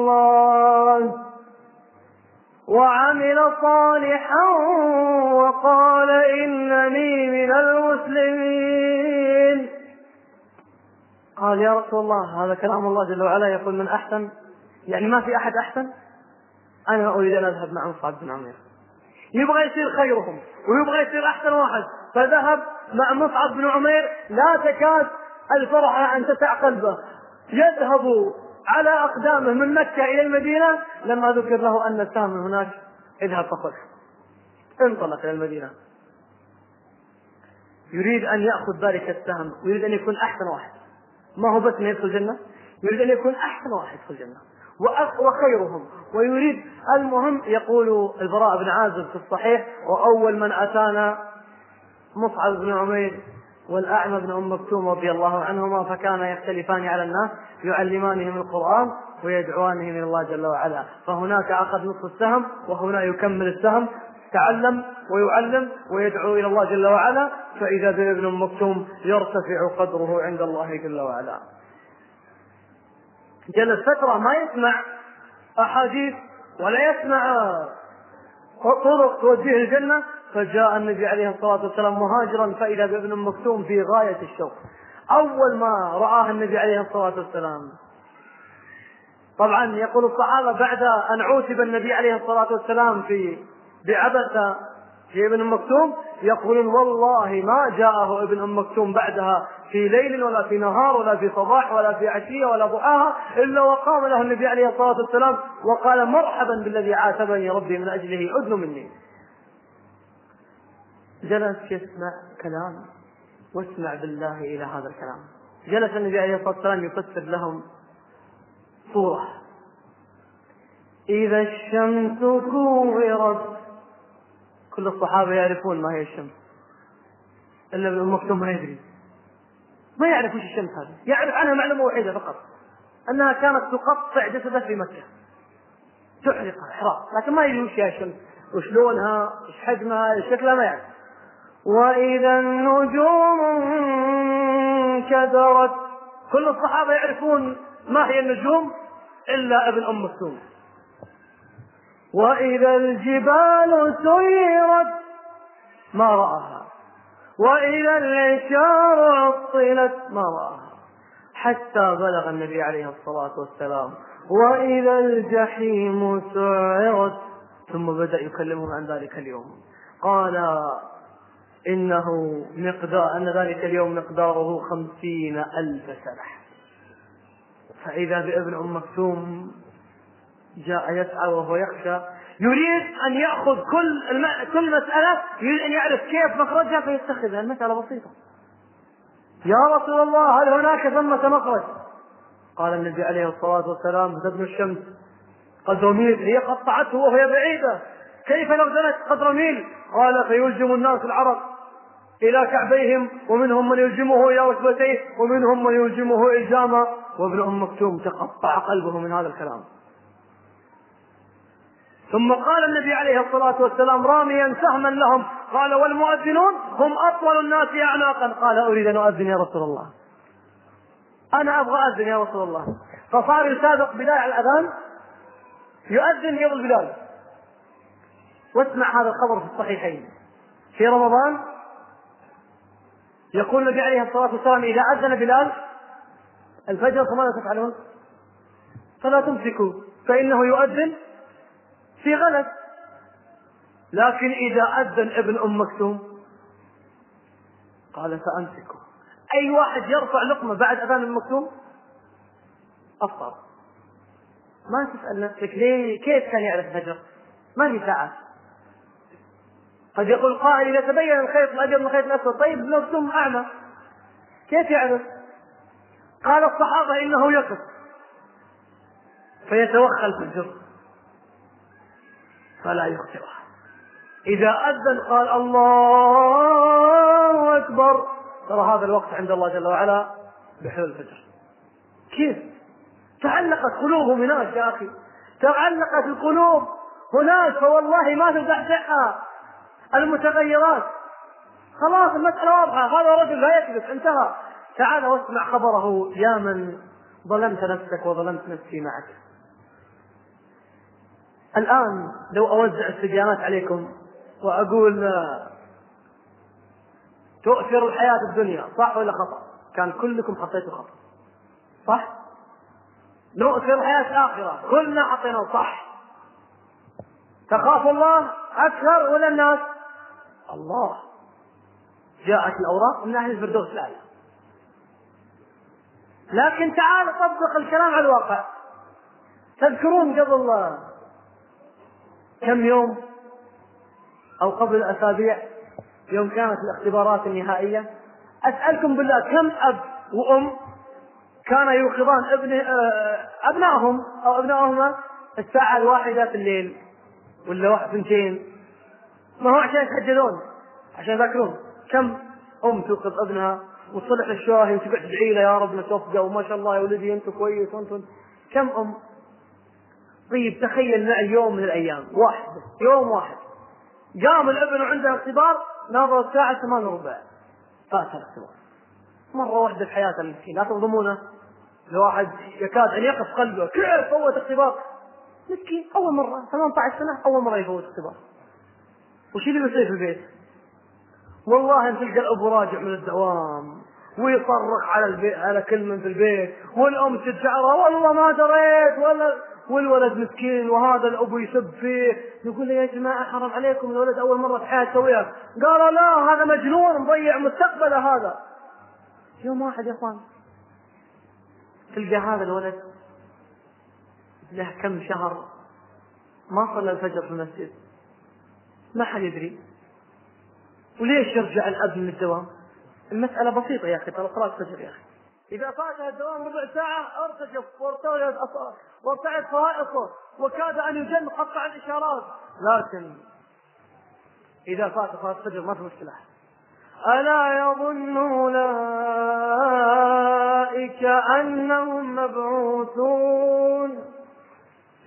وعمل صالحا وقال إنني من المسلمين. قال يا رسول الله هذا كلام الله جل وعلا يقول من أحسن؟ يعني ما في أحد أحسن؟ أنا أريد أن أذهب مع مصعب بن عمير. يبغى يصير خيرهم ويبغى يصير أحسن واحد. فذهب مع مصعب بن عمير لا تكاد الفرحة أن تسع قلبه. يذهب على أقدامه من مكة إلى المدينة لما ذكر له أن السهم هناك إذهب فخذ انطلق إلى المدينة. يريد أن يأخذ ذلك السهم ويريد أن يكون أحسن واحد. ما هو بس أن يدخل الجنة؟ يريد أن يكون أحسن واحد في الجنة. وخيرهم. ويريد المهم يقول البراء بن عازب في الصحيح وأول من أتانا مصعب بن عمير والأعمى بن أم مكتوم رضي الله عنهما فكانا يختلفان على الناس يعلمانهم القرآن. ويدعوانهم إلى الله جل وعلا. فهناك أخذ نصف السهم وهنا يكمل السهم. تعلم ويعلم ويدعو إلى الله جل وعلا. فإذا بابن مكتوم يرتفع قدره عند الله جل وعلا. جلس فترة ما يسمع أحاديث ولا يسمع طرق توجيه الجنة فجاء النبي عليه الصلاة والسلام مهاجرا فإذا بابن مكتوم في غاية الشوق. أول ما رآه النبي عليه الصلاة والسلام طبعا يقول الصحابة بعد أن عوتب النبي عليه الصلاة والسلام في بعبث في ابن مكتوم يقولون والله ما جاءه ابن أم مكتوم بعدها في ليل ولا في نهار ولا في صباح ولا في عشية ولا ضحاها إلا وقام له النبي عليه الصلاة والسلام وقال مرحبا بالذي عاتبني ربي من أجله اذن مني. جلس يسمع كلام واسمع بالله إلى هذا الكلام. جلس النبي عليه الصلاة والسلام يفسر لهم صورة. إذا الشمس كورت. كل الصحابة يعرفون ما هي الشمس. إلا ابن مكتوم ما يدري. ما يعرف وش الشمس هذه. يعرف عنها معلومة وحيدة فقط. أنها كانت تقطع جسده في مكة. تحرق إحراق. لكن ما يدري وش هي الشمس. وش لونها وش حجمها وش شكلها ما يعرف. وإذا النجوم انكدرت. كل الصحابة يعرفون ما هي النجوم إلا ابن أم مكتوم وإذا الجبال سيرت ما رآها. وإذا العشار عطلت ما رآها. حتى بلغ النبي عليه الصلاة والسلام. وإذا الجحيم سعرت. ثم بدأ يكلمهم عن ذلك اليوم. قال إنه مقدار أن ذلك اليوم مقداره خمسين ألف سنة. فإذا بابن أم مكتوم جاء يسعى وهو يخشى يريد أن يأخذ كل الم... كل مسألة يريد أن يعرف كيف مخرجها فيتخذها المسألة بسيطة يا رسول الله هل هناك ثمة مخرج؟ قال النبي عليه الصلاة والسلام تدنو الشمس قدر ميل هي قطعته وهي بعيدة كيف لو دنت قدر ميل؟ قال فيلجم الناس العرق إلى كعبيهم ومنهم من يلجمه إلى ركبتيه ومنهم من يلجمه إلجاما وابن أم مكتوم تقطع قلبه من هذا الكلام. ثم قال النبي عليه الصلاة والسلام راميا سهما لهم. قال والمؤذنون هم أطول الناس أعناقا. قال أريد أن أؤذن يا رسول الله. أنا أبغى أذن يا رسول الله. فصار يسابق بلال الأذان يؤذن قبل بلال واسمع هذا الخبر في الصحيحين. في رمضان يقول النبي عليه الصلاة والسلام إذا أذن بلال الفجر فماذا تفعلون؟ فلا تمسكوا فإنه يؤذن في غلط. لكن إذا أذن ابن أم مكتوم قال سأمسكه. أي واحد يرفع لقمة بعد أذان ابن مكتوم؟ أفطر. ما تسأل نفسك ليه؟ كيف كان يعرف الفجر؟ ما في ساعات قد يقول قائل إذا تبين الخيط الأبيض من الخيط الأسود. طيب مكتوم أعمى. كيف يعرف؟ قال الصحابة إنه يقف فيتوخى الفجر فلا يخطئها. إذا أذن قال الله أكبر. ترى هذا الوقت عند الله جل وعلا بحلول الفجر. كيف؟ تعلقت قلوبهم هناك يا أخي. تعلقت القلوب هناك. فوالله ما تزحزحها المتغيرات. خلاص المسألة واضحة. هذا رجل لا يكذب. انتهى. تعال واسمع خبره يا من ظلمت نفسك وظلمت نفسي معك الآن لو أوزع استبيانات عليكم وأقول تؤثر الحياة الدنيا صح ولا خطأ؟ كان كلكم حطيتوا خطأ صح؟ نؤثر الحياة الآخرة كلنا حطيناه صح تخاف الله أكثر ولا الناس؟ الله جاءت الأوراق من أهل الفردوس الأعلى لكن تعال طبق الكلام على الواقع. تذكرون قبل كم يوم أو قبل أسابيع يوم كانت الاختبارات النهائية؟ أسألكم بالله كم أب وأم كان يوقظان ابن أبنائهم أو أبنائهما الساعة الواحدة في الليل ولا واحد اثنتين؟ ما هو عشان يتحجلون عشان يذاكرون. كم أم توقظ ابنها؟ وتصلح الشاهي وتقعد تدعي له يا رب نتوفقه وما شاء الله يا ولدي أنت كويس وانت كم أم؟ طيب تخيل معي يوم من الأيام. واحد. يوم واحد. قام الابن وعنده اختبار ناظر الساعة ثمان وربع. فات الاختبار. مرة واحدة في حياته المسكين. لا تظلمونه. الواحد يكاد أن يقف قلبه. كيف فوت اختبار مسكين. أول مرة. 18 سنة. أول مرة يفوت اختبار وش اللي بيصير في البيت؟ والله أن تلقى الأب راجع من الدوام. ويصرخ على البيت على كل من في البيت والأم تشعره والله ما دريت ولا والولد مسكين وهذا الابو يسب فيه. يقول له يا جماعة حرام عليكم الولد أول مرة في حياته يسويها قالوا لا هذا مجنون مضيع مستقبله هذا. يوم واحد يا أخوان تلقى هذا الولد له كم شهر ما صلى الفجر في المسجد. ما حد يدري. وليش يرجع الاب من الدوام؟ المسألة بسيطة يا أخي ترى صلاة فجر يا أخي. إذا فاتها الدوام ربع ساعة ارتجف وارتعد فائقه وكاد أن يجن قطع الإشارات لكن إذا فات صلاة الفجر ما في مشكلة. ألا يظن أولئك أنهم مبعوثون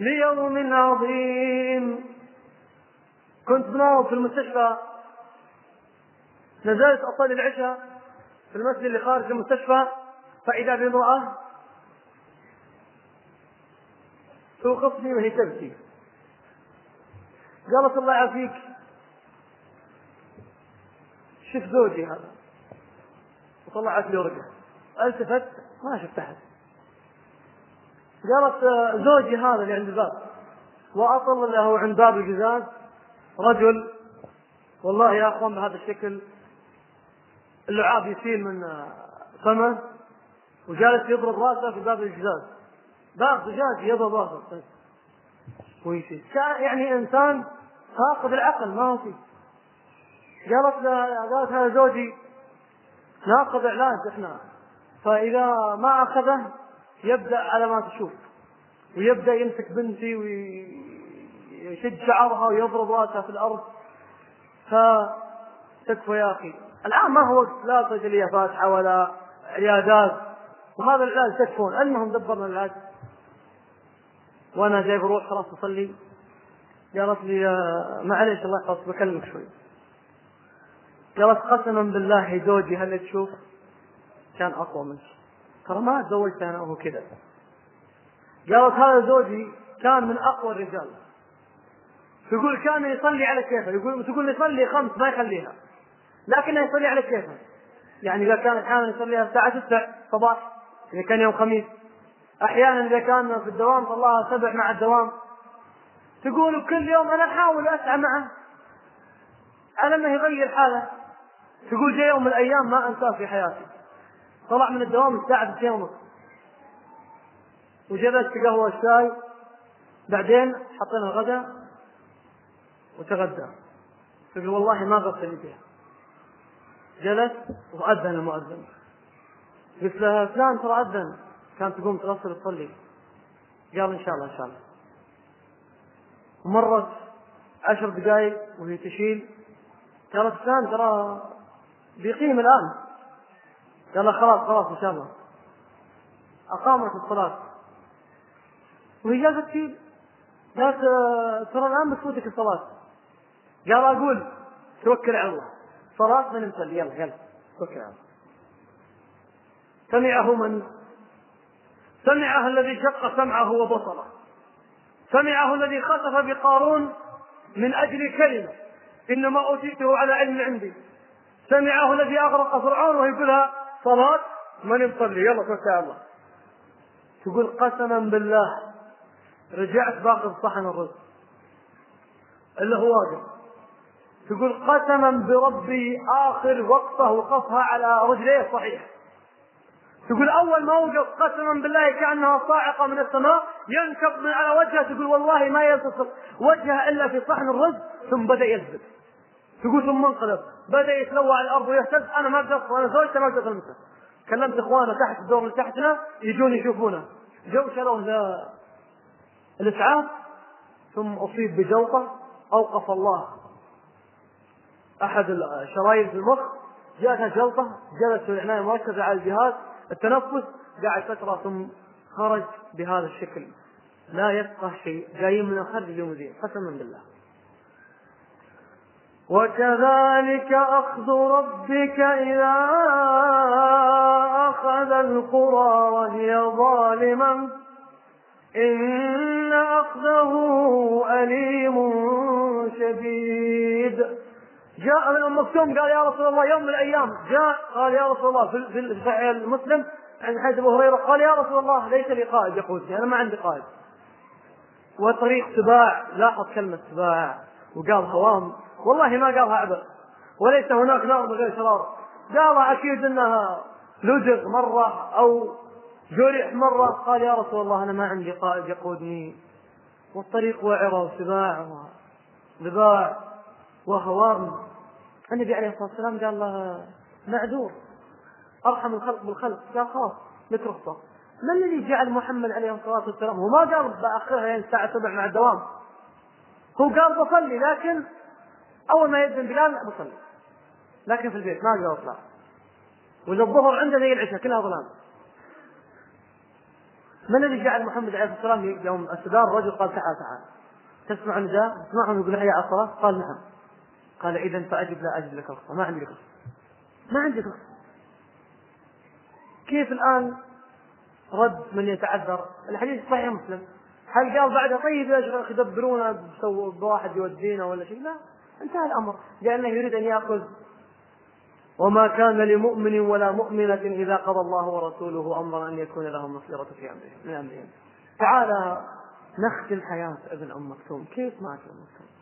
ليوم عظيم. كنت بناوب في المستشفى نزلت أصلي العشاء في المسجد اللي خارج المستشفى فإذا بامرأة توقفني وهي تبكي. قالت الله يعافيك. شف زوجي هذا. وطلعت لي ورقة. ألتفت ما شفت أحد. قالت زوجي هذا اللي عند الباب. وأصل له عند باب القزاز رجل والله يا أخوان بهذا الشكل اللعاب يسيل من فمه وجالس يضرب راسه في باب الجزاز. باب زجاج يضرب راسه ويسيل يعني إنسان فاقد العقل ما هو فيه. قالت قالت هذا زوجي ناخذ علاج إحنا. فإذا ما أخذه يبدأ على ما تشوف. ويبدأ يمسك بنتي ويشد شعرها ويضرب راسها في الأرض. فتكفى يا أخي. الآن ما هو لا صيدليه فاتحة ولا عيادات. وهذا العلاج تكفون المهم دبرنا العلاج وأنا جاي بروح خلاص أصلي. قالت لي معليش الله يحفظك بكلمك شوي. قالت قسما بالله زوجي هل تشوف؟ كان أقوى منك. ترى ما تزوجت أنا وهو كذا. قالت هذا زوجي كان من أقوى الرجال. تقول كان يصلي على كيفه يقول تقول يصلي خمس ما يخليها. لكنه يصلي على كيفه. يعني إذا كان أحيانا يصليها الساعة 6 صباح إذا كان يوم خميس. أحيانا إذا كان في الدوام صلاها سبع مع الدوام. تقول كل يوم أنا أحاول أسعى معه. على انه يغير حاله. تقول جاء يوم من الأيام ما أنساه في حياتي. طلع من الدوام الساعة 2 ونص وجلس قهوة الشاي. بعدين حطينا الغداء. وتغدى. تقول والله ما غسل يديه جلس وأذن المؤذن. قلت له فلان ترى أذن. كانت تقوم تغسل تصلي قال إن شاء الله إن شاء الله. مرت عشر دقائق وهي تشيل. قالت فلان ترى بيقيم الآن. قال خلاص خلاص إن شاء الله. أقامت الصلاة. وهي جالسة تشيل. قالت ترى الآن بتفوتك الصلاة. قال أقول توكل على الله. صلاة من نصلي يلا يلا. الله سمعه من؟ سمعه الذي شق سمعه وبصره. سمعه الذي خسف بقارون من أجل كلمة. إنما أوتيته على علم عندي. سمعه الذي أغرق فرعون ويقولها صلاة من يصلي. يلا توكل على الله. تقول قسما بالله رجعت باخذ صحن الرز. اللي هو واقف. تقول قسما بربي آخر وقفة وقفها على رجليه صحيح. تقول أول ما وقف قسما بالله كأنها صاعقة من السماء ينكب من على وجهه تقول والله ما يلتصق وجهه إلا في صحن الرز ثم بدأ يثبت. تقول ثم انقلب بدأ يتلوى على الأرض ويهتز أنا ما قدرت وأنا زوجته ما قدرت المسه كلمت إخوانه تحت الدور اللي تحتنا يجون يشوفونه. جو شروه الإسعاف ثم أصيب بجلطه أوقف الله. أحد الشرايين في المخ جاءته جلطة جلس في العناية المركزة على الجهاز التنفس قاعد فترة ثم خرج بهذا الشكل. لا يفقه شيء جاي من الخارج اليوم قسما بالله. وكذلك أخذ ربك إذا أخذ القرى وهي ظالمة. إن أخذه أليم شديد. جاء من أم مكتوم قال يا رسول الله يوم من الأيام جاء قال يا رسول الله في الصحيح المسلم عن حديث أبو هريرة قال يا رسول الله ليس لي قائد يقودني أنا ما عندي قائد. وطريق سباع لاحظ كلمة سباع وقال هوام والله ما قالها عبث وليس هناك نار بغير شرار. قالها أكيد إنها لدغ مرة أو جرح مرة. قال يا رسول الله أنا ما عندي قائد يقودني والطريق وعره وسباع وذباع وهوام. النبي عليه الصلاة والسلام قال له معذور أرحم الخلق بالخلق. قال خلاص لك رخصة. ما الذي جعل محمد عليه الصلاة والسلام؟ هو ما قال بآخرها يعني الساعة 7 مع الدوام. هو قال بصلي لكن أول ما يأذن بلال بصلي. لكن في البيت ما أقدر اطلع واذا الظهر عنده زي العشاء كلها ظلام. من الذي جعل محمد عليه الصلاة والسلام يوم استدار الرجل قال تعال تعال. تسمع النداء تسمعهم يقول حي على الصلاة؟ قال نعم. قال إذا فأجب لا أجب لك رخصه ما عندي رخصه ما عندي رخصه كيف الآن رد من يتعذر؟ الحديث صحيح مسلم. هل قال بعدها طيب يا شيخ يدبرونا بواحد يودينا ولا شيء؟ لا. انتهى الأمر. لأنه يريد أن يأخذ. وما كان لمؤمن ولا مؤمنة إذا قضى الله ورسوله أمرا أن يكون لهم مصيرة في أمرهم من أمرهم. تعالى نختم حياة ابن أم مكتوم، كيف مات ابن مكتوم؟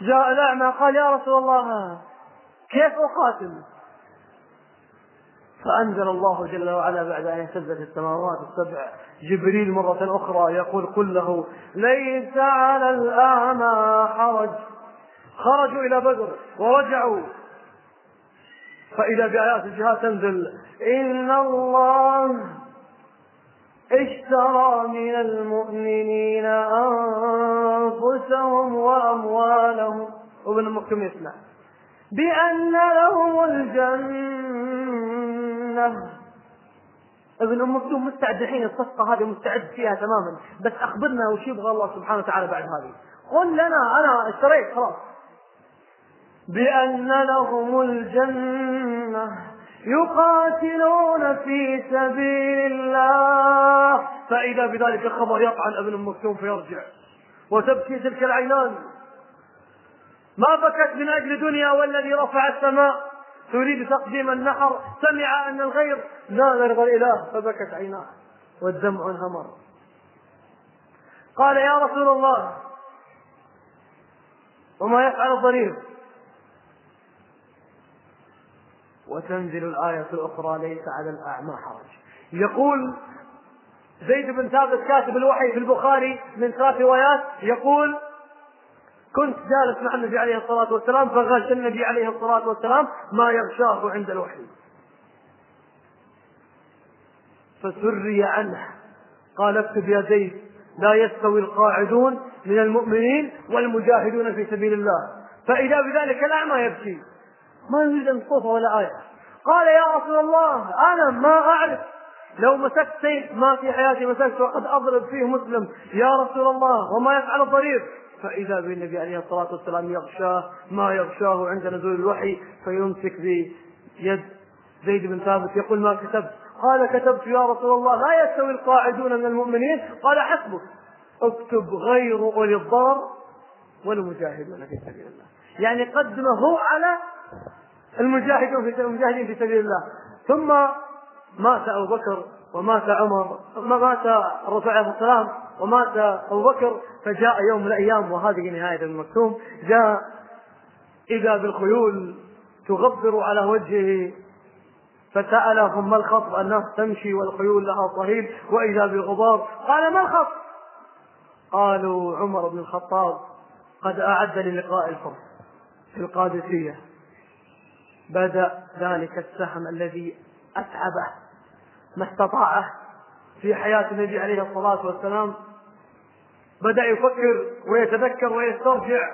جاء الأعمى قال يا رسول الله كيف أقاتل؟ فأنزل الله جل وعلا بعد أن اهتزت السماوات السبع. جبريل مرة أخرى يقول قل له ليس على الأعمى حرج. خرجوا إلى بدر ورجعوا. فإذا بآيات الجهاد تنزل إن الله اشترى من المؤمنين أنفسهم وأموالهم. وابن المكتوم يسمع. بأن لهم الجنة. ابن ام مكتوم مستعد الحين الصفقة هذه مستعد فيها تماما. بس أخبرنا وش يبغى الله سبحانه وتعالى بعد هذه. قل لنا أنا اشتريت خلاص. بأن لهم الجنة. يقاتلون في سبيل الله. فإذا بذلك الخبر يطعن ابن مكتوم فيرجع. وتبكي تلك العينان. ما بكت من أجل دنيا والذي رفع السماء. تريد تقديم النحر. سمع أن الغير. لا يرضى الإله. فبكت عيناه. والدمع انهمر. قال يا رسول الله. وما يفعل الضرير. وتنزل الآية الأخرى ليس على الأعمى حرج. يقول زيد بن ثابت كاتب الوحي في البخاري من ثلاث روايات يقول كنت جالس مع النبي عليه الصلاة والسلام فغش النبي عليه الصلاة والسلام ما يغشاه عند الوحي. فسري عنه. قال اكتب يا زيد لا يستوي القاعدون من المؤمنين والمجاهدون في سبيل الله فإذا بذلك الأعمى يبكي. ما يريد أن صوفة ولا آية. قال يا رسول الله أنا ما أعرف. لو مسكت سيف ما في حياتي مسكت وقد أضرب فيه مسلم. يا رسول الله وما يفعل الضرير. فإذا بالنبي عليه الصلاة والسلام يغشاه ما يغشاه عند نزول الوحي فيمسك بيد زيد بن ثابت يقول ما كتبت. قال كتبت يا رسول الله لا يستوي القاعدون من المؤمنين. قال حسبك. اكتب غير أولي الضرر والمجاهدون في سبيل الله. يعني قدمه على المجاهدون في المجاهدين في سبيل الله. ثم مات أبو بكر ومات عمر مات الرسول عليه السلام ومات أبو بكر فجاء يوم من الأيام وهذه نهاية المكتوم جاء إذا بالخيول تغبر على وجهه فسألهم ما الخطب؟ الناس تمشي والخيول لها صهيل وإذا بغبار قال ما الخطب؟ قالوا عمر بن الخطاب قد أعد للقاء الفرس في القادسية. بدأ ذلك السهم الذي أتعبه ما استطاعه في حياة النبي عليه الصلاة والسلام. بدأ يفكر ويتذكر ويسترجع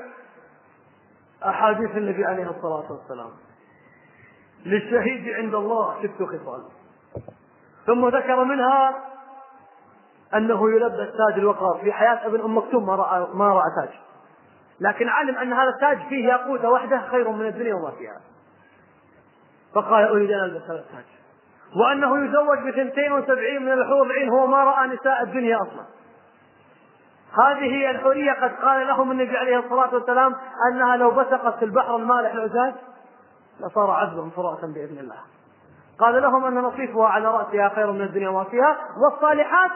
أحاديث النبي عليه الصلاة والسلام. للشهيد عند الله ست خصال. ثم ذكر منها أنه يلبس تاج الوقار. في حياة ابن أم مكتوم ما رأى, ما رأى تاج. لكن علم أن هذا التاج فيه ياقوتة وحده خير من الدنيا وما فيها. فقال أريد أن ألبس هذا التاج وأنه يزوج بثنتين وسبعين من الحور العين هو ما رأى نساء الدنيا أصلا. هذه هي الحورية قد قال لهم النبي عليه الصلاة والسلام أنها لو بسقت في البحر المالح العجاج لصار عذبا فراسا بإذن الله. قال لهم أن نصيفها على رأسها خير من الدنيا وما فيها والصالحات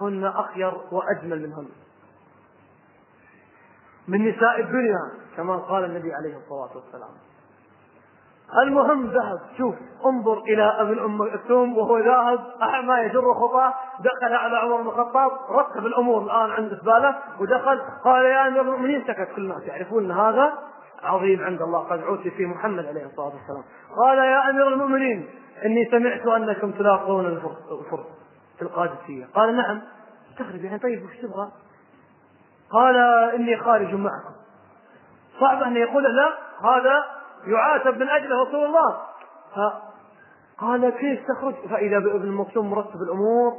هن أخير وأجمل منهن. من نساء الدنيا كما قال النبي عليه الصلاة والسلام. المهم ذهب شوف انظر إلى ابن ام مكتوم وهو ذاهب ما يجر خطاه دخل على عمر بن الخطاب رتب الأمور الآن عند باله ودخل قال يا أمير المؤمنين سكت كل الناس يعرفون إن هذا عظيم عند الله قد عوتي في محمد عليه الصلاة والسلام. قال يا أمير المؤمنين إني سمعت أنكم تلاقون الفرس في القادسية. قال نعم. تخرج يعني طيب وش تبغى؟ قال إني خارج معكم. صعب أن يقول لا هذا يعاتب من أجله رسول الله. فقال كيف تخرج؟ فإذا بابن مكتوم مرتب الأمور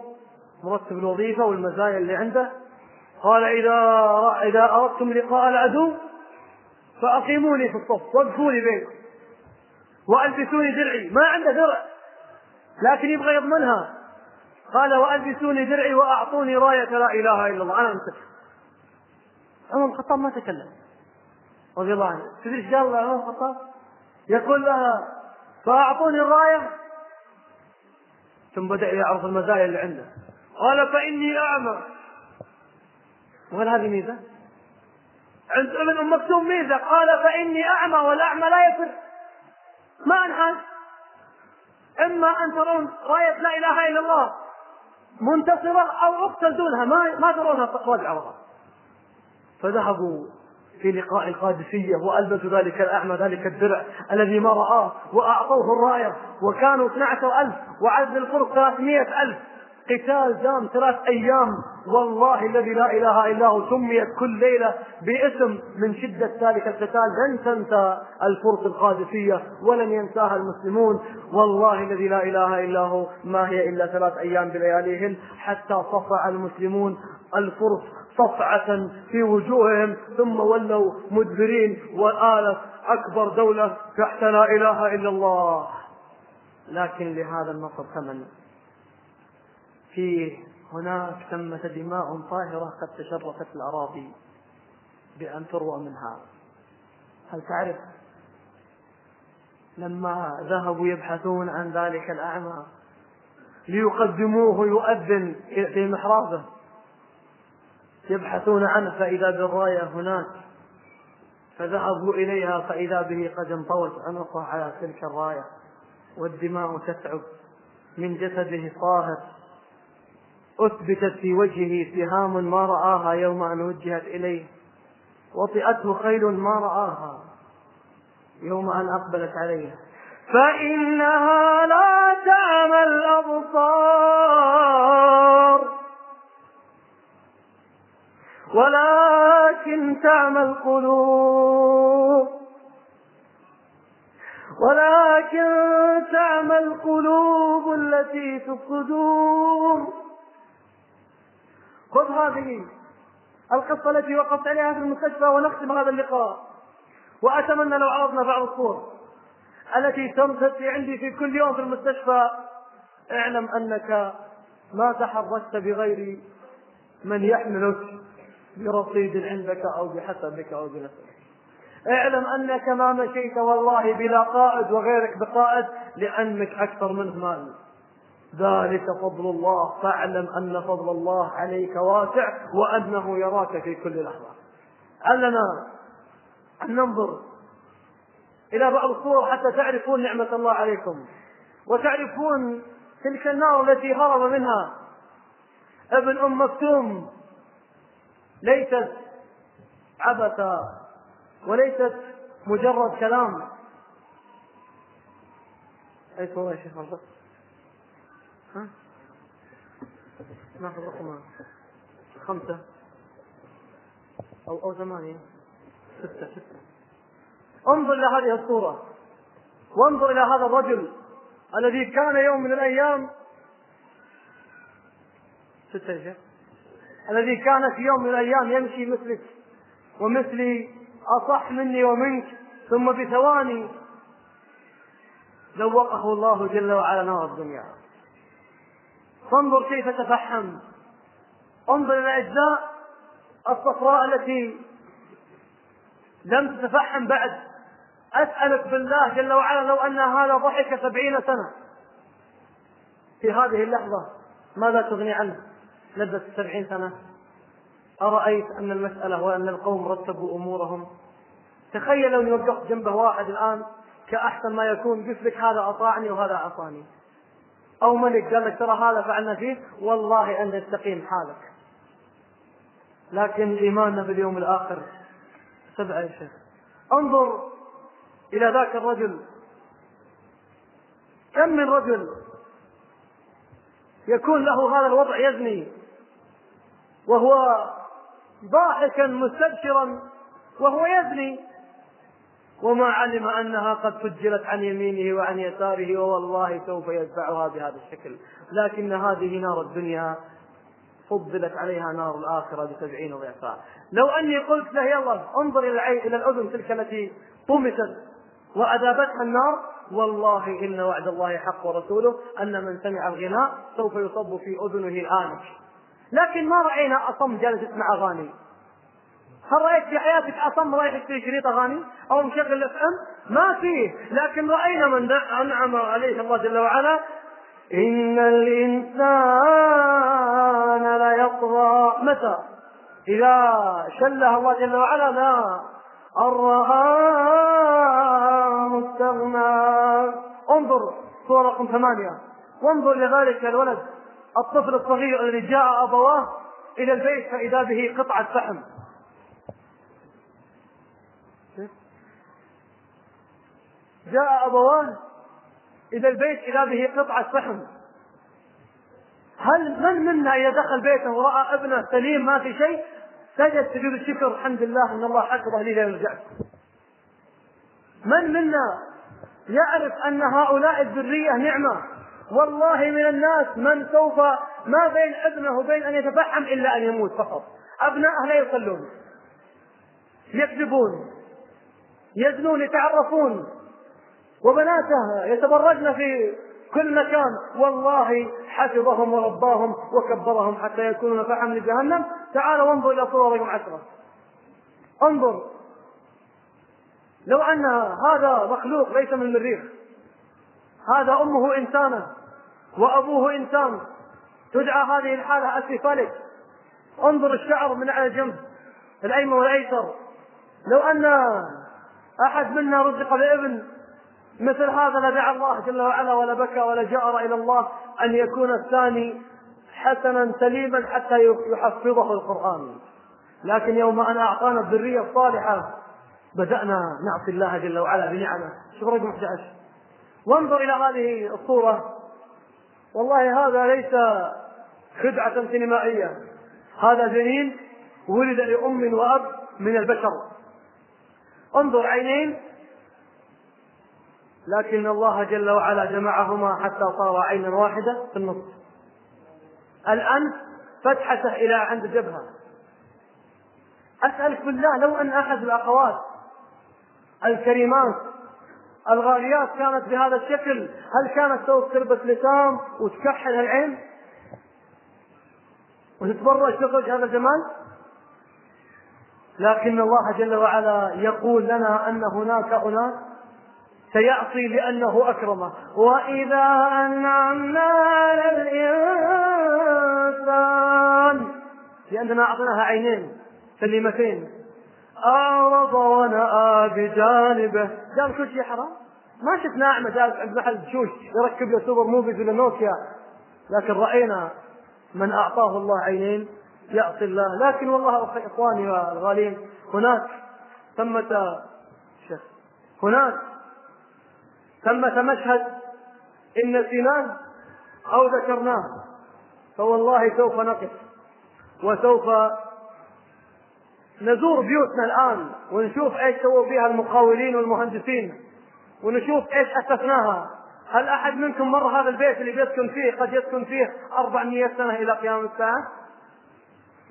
مرتب الوظيفة والمزايا اللي عنده. قال إذا إذا أردتم لقاء العدو فأقيموني في الصف وقفوني بينكم. وألبسوني درعي ما عنده درع لكن يبغى يضمنها. قال وألبسوني درعي وأعطوني راية لا إله إلا الله. أنا امسك عمر الخطاب ما تكلم. رضي الله عنه. تدري إيش قال عمر الخطاب؟ يقول لها فأعطوني الراية. ثم بدأ يعرض المزايا اللي عنده. قال فإني أعمى. وهل هذه ميزة؟ عند ابن أم مكتوم ميزة. قال فإني أعمى والأعمى لا يفر. ما أنحاز. إما أن ترون راية لا إله إلا الله منتصرة أو أقتل دونها. ما ما ترونها رجعة فذهبوا في لقاء القادسية وألبسوا ذلك الأعمى ذلك الدرع الذي ما رآه وأعطوه الراية وكانوا 12 ألف وعدد الفرق 300 ألف. قتال دام ثلاث أيام. والله الذي لا إله إلا هو سميت كل ليلة باسم من شدة ذلك القتال. لن تنسى الفرس القادسية ولن ينساها المسلمون. والله الذي لا إله إلا هو ما هي إلا ثلاث أيام بلياليهن. حتى صفع المسلمون الفرس صفعة في وجوههم ثم ولوا مدبرين وآلت أكبر دولة تحت لا إله إلا الله. لكن لهذا النصر ثمن. فيه هناك ثمة دماء طاهرة قد تشرفت الأراضي بأن تروى منها. هل تعرف؟ لما ذهبوا يبحثون عن ذلك الأعمى ليقدموه يؤذن في محرابه. يبحثون عنه فإذا بالراية هناك فذهبوا إليها فإذا به قد انطوت عنقه على تلك الراية والدماء تسعب من جسده طاهر أثبتت في وجهه سهام ما رآها يوم أن وجهت إليه وطئته خيل ما رآها يوم أن أقبلت عليه فإنها لا تعمى الأبصار. ولكن تعمى القلوب. ولكن تعمى القلوب التي في الصدور. خذ هذه القصة التي وقفت عليها في المستشفى ونختم هذا اللقاء. وأتمنى لو عرضنا بعض الصور التي تأتي عندي في كل يوم في المستشفى. اعلم أنك ما تحركت بغير من يحملك. برصيد عندك أو بحسبك أو بنفسك. اعلم أنك ما مشيت والله بلا قائد وغيرك بقائد لأنك أكثر منه مال. ذلك فضل الله. فاعلم أن فضل الله عليك واسع وأنه يراك في كل لحظة. علنا أن ننظر إلى بعض الصور حتى تعرفون نعمة الله عليكم. وتعرفون تلك النار التي هرب منها. ابن أم مكتوم ليست عبثا وليست مجرد كلام. أي صورة يا شيخ مرضى ها؟ ناخذ رقم خمسة أو أو ثمانية؟ ستة ستة. انظر إلى هذه الصورة. وانظر إلى هذا الرجل الذي كان يوم من الأيام. ستة يا شيخ. الذي كان في يوم من الأيام يمشي مثلك ومثلي أصح مني ومنك ثم بثواني. ذوقه الله جل وعلا نار الدنيا. فانظر كيف تفحم. انظر إلى الأجزاء الصفراء التي لم تتفحم بعد. أسألك بالله جل وعلا لو أن هذا ضحك سبعين سنة. في هذه اللحظة ماذا تغني عنه؟ لذة سبعين سنة. أرأيت أن المسألة وأن القوم رتبوا أمورهم؟ تخيل لو وقفت جنبه واحد الآن كأحسن ما يكون قلت لك هذا أطاعني وهذا عصاني. أو ملك قال لك ترى هذا فعلنا فيه؟ والله أن يستقيم حالك. لكن إيماننا باليوم الآخر سبع يا شيخ. انظر إلى ذاك الرجل. كم من رجل يكون له هذا الوضع يزني؟ وهو ضاحكا مستبشرا وهو يزني. وما علم أنها قد فجرت عن يمينه وعن يساره ووالله سوف يدفعها بهذا الشكل. لكن هذه نار الدنيا فضلت عليها نار الآخرة بسبعين ضعفا. لو أني قلت له يلا انظر إلى العين إلى الأذن تلك التي طمست وأذابتها النار والله إن وعد الله حق ورسوله أن من سمع الغناء سوف يصب في أذنه الآنك لكن ما رأينا أصم جالس يسمع أغاني هل رأيت في حياتك أصم رايح يشتري شريط أغاني أو مشغل اف ام؟ ما فيه، لكن رأينا من أنعم عليه الله جل وعلا. إن الإنسان ليطغى. متى؟ إذا شله الله جل وعلا لا أن رآه استغنى انظر صورة رقم ثمانية. وانظر لذلك الولد. الطفل الصغير الذي جاء أبواه إلى البيت فإذا به قطعة فحم. جاء أبواه إلى البيت إذا به قطعة فحم. هل من منا إذا دخل بيته ورأى ابنه سليم ما في شيء؟ سجد سجود الشكر الحمد لله أن الله حفظه لي لا من منا يعرف أن هؤلاء الذرية نعمة؟ والله من الناس من سوف ما بين ابنه وبين أن يتفحم إلا أن يموت فقط. أبنائه لا يصلون يكذبون يزنون يتعرفون. وبناته يتبرجن في كل مكان. والله حفظهم ورباهم وكبرهم حتى يكونون فحم لجهنم. تعال وانظر إلى صورهم عشره انظر. لو أن هذا مخلوق ليس من المريخ. هذا أمه انسانه وأبوه إنسان. تدعى هذه الحالة اسفلك انظر الشعر من على الجنب الأيمن والأيسر. لو أن أحد منا رزق بابن مثل هذا لدعا الله جل وعلا ولا بكى ولا جأر إلى الله أن يكون الثاني حسنا سليما حتى يحفظه القرآن. لكن يوم أن أعطانا الذرية الصالحة بدأنا نعصي الله جل وعلا بنعمة. شوف رقم 11 وانظر إلى هذه الصورة. والله هذا ليس خدعة سينمائية. هذا جنين ولد لأم وأب من البشر. انظر عينين. لكن الله جل وعلا جمعهما حتى صار عينا واحدة في النص الأنف فتحته إلى عند الجبهة أسألك بالله لو أن أحد الأخوات الكريمات الغاليات كانت بهذا الشكل. هل كانت تسوي تلبس لسان وتكحل العين وتتبرج تخرج هذا الجمال؟ لكن الله جل وعلا يقول لنا أن هناك أناس سيعصي لأنه أكرمه وإذا أنعمنا على الإنسان لأننا أعطيناها عينين سليمتين. أعرض ونأى بجانبه. قال كل شيء حرام؟ ما شفنا أعمى جالس عند محل دشوش يركب له Super Movies ولا نوكيا. لكن رأينا من أعطاه الله عينين يعصي الله. لكن والله إخواني الغالين هناك ثمة هناك ثمة مشهد إن نسيناه أو ذكرناه فوالله سوف نقف وسوف نزور بيوتنا الآن ونشوف إيش سووا فيها المقاولين والمهندسين ونشوف إيش أسسناها. هل أحد منكم مر هذا البيت اللي بيسكن فيه؟ قد يسكن فيه 400 سنة إلى قيام الساعة؟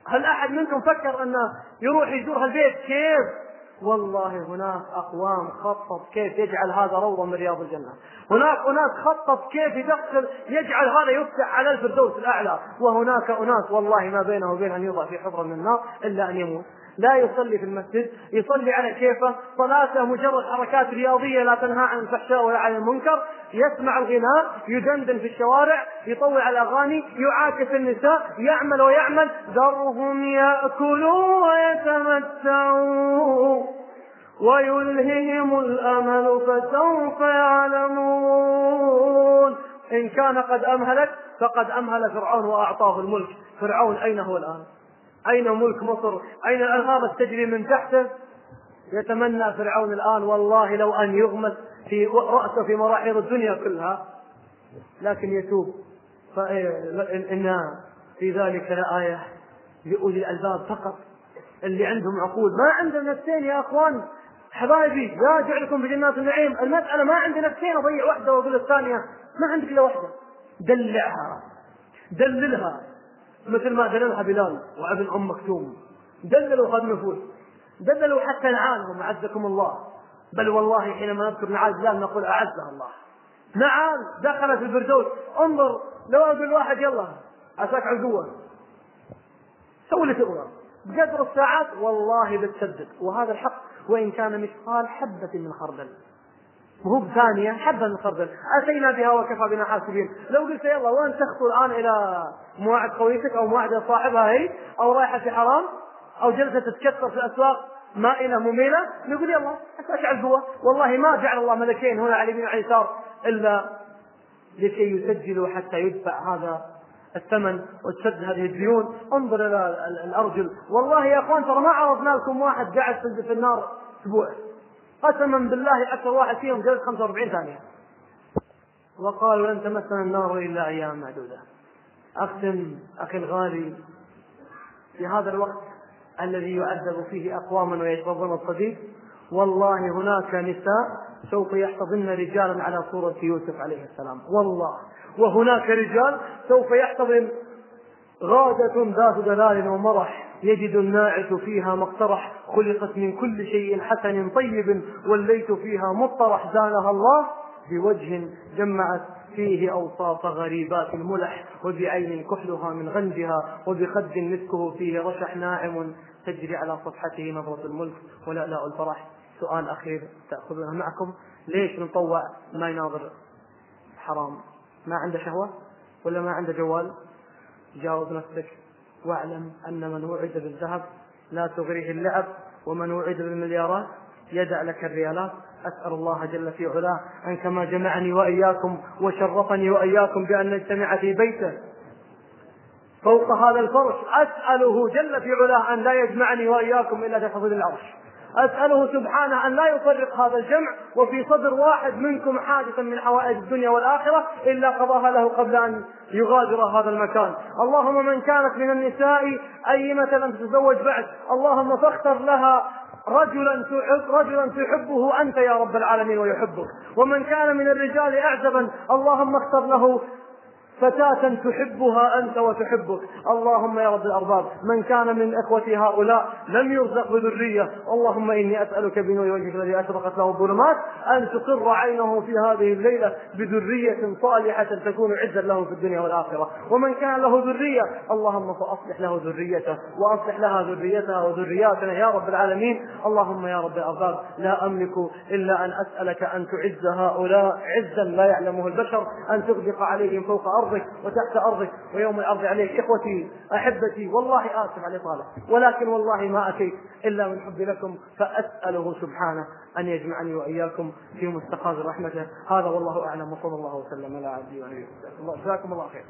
هل أحد منكم فكر أنه يروح يزور هالبيت؟ كيف؟ والله هناك أقوام خطط كيف يجعل هذا روضة من رياض الجنة. هناك أناس خطط كيف يدخل يجعل هذا يفتح على الفردوس الأعلى. وهناك أناس والله ما بينه وبين أن يوضع في حفرة من النار إلا أن يموت. لا يصلي في المسجد يصلي على كيفه صلاته مجرد حركات رياضية لا تنهى عن الفحشاء ولا عن المنكر يسمع الغناء يدندن في الشوارع يطوع على الأغاني يعاكس النساء يعمل ويعمل ذرهم يأكلوا ويتمتعوا ويلههم الأمل فسوف يعلمون. إن كان قد أمهلك فقد أمهل فرعون وأعطاه الملك. فرعون أين هو الآن؟ أين ملك مصر؟ أين الأنهار تجري من تحته؟ يتمنى فرعون الآن والله لو أن يغمس في رأسه في مراحيض الدنيا كلها. لكن يتوب. فإن في ذلك لآية لأولي الألباب فقط. اللي عندهم عقول. ما عندنا نفسين يا أخوان. حبايبي لا جعلكم في جنات النعيم. المسألة ما عندي نفسين. أضيع واحدة وأقول الثانية. ما عندك إلا واحدة دلعها. دللها. مثل ما دللها بلال وابن أم مكتوم. دللوا خذ نفوس دللوا حتى نعالهم اعزكم الله. بل والله حينما نذكر نعال بلال نقول أعزها الله. نعال دخلت الفردوس. انظر لو أقول واحد يلا عساك على القوه سوي اللي تبغى بقدر الساعات والله بتصدق وهذا الحق. وإن كان مثقال حبة من خردل. وهو بثانية حبة من خردل أتينا بها وكفى بنا حاسبين. لو قلت يلا وين تخطو الآن إلى مواعد خويتك أو مواعد صاحبها هي؟ أو رايحة في حرام؟ أو جلسة تتكسر في الأسواق؟ مائلة مميلة؟ نقول يلا على القوة والله ما جعل الله ملكين هنا على اليمين وعلى اليسار إلا لكي يسجلوا حتى يدفع هذا الثمن وتسد هذه الديون. انظر إلى الأرجل. والله يا أخوان ترى ما عرضنا لكم واحد قاعد في النار أسبوع. قسما بالله أكثر واحد فيهم جلس 45 ثانية. وقالوا لن تمسنا النار إلا أيام معدودة. أختم أخي الغالي في هذا الوقت الذي يعذب فيه أقواما ويشربون الصديق والله هناك نساء سوف يحتضن رجالا على صورة يوسف عليه السلام. والله. وهناك رجال سوف يحتضن غادة ذات دلال ومرح. يجد الناعس فيها مقترح خلقت من كل شيء حسن طيب وليت فيها مطرح زانها الله بوجه جمعت فيه أوصاف غريبات الملح وبعين كحلها من غنجها وبخد مسكه فيه رشح ناعم تجري على صفحته نظرة الملك. ولألاء الفرح سؤال أخير تأخذونه معكم. ليش نطوع ما يناظر حرام؟ ما عنده شهوة ولا ما عنده جوال؟ جاوب نفسك. واعلم أن من وعد بالذهب لا تغريه اللعب ومن وعد بالمليارات يدع لك الريالات. أسأل الله جل في علاه أن كما جمعني وإياكم وشرفني وإياكم بأن نجتمع في بيته. فوق هذا الفرش أسأله جل في علاه أن لا يجمعني وإياكم إلا في العرش. أسأله سبحانه أن لا يفرق هذا الجمع وفي صدر واحد منكم حادثا من حوائج الدنيا والآخرة إلا قضاها له قبل أن يغادر هذا المكان. اللهم من كانت من النساء أيمة لم تتزوج بعد اللهم فاختر لها رجلا تحب رجلا تحبه أنت يا رب العالمين ويحبك. ومن كان من الرجال اعزبا اللهم اختر له فتاة تحبها أنت وتحبك. اللهم يا رب الأرباب من كان من إخوة هؤلاء لم يرزق بذرية اللهم إني أسألك بنور وجهك الذي أشرقت له الظلمات أن تقر عينه في هذه الليلة بذرية صالحة تكون عزا له في الدنيا والآخرة. ومن كان له ذرية اللهم فأصلح له ذريته وأصلح لها ذريتها وذرياتنا يا رب العالمين. اللهم يا رب الأرباب لا أملك إلا أن أسألك أن تعز هؤلاء عزا لا يعلمه البشر أن تغدق عليهم فوق أرض أرضك وتحت أرضك ويوم العرض عليك. إخوتي أحبتي والله آسف على الإطالة ولكن والله ما أتيت إلا من حب لكم فأسأله سبحانه أن يجمعني وإياكم في مستقاذ رحمته. هذا والله أعلم وصلى الله وسلم على عبده ونبيه جزاكم الله خير.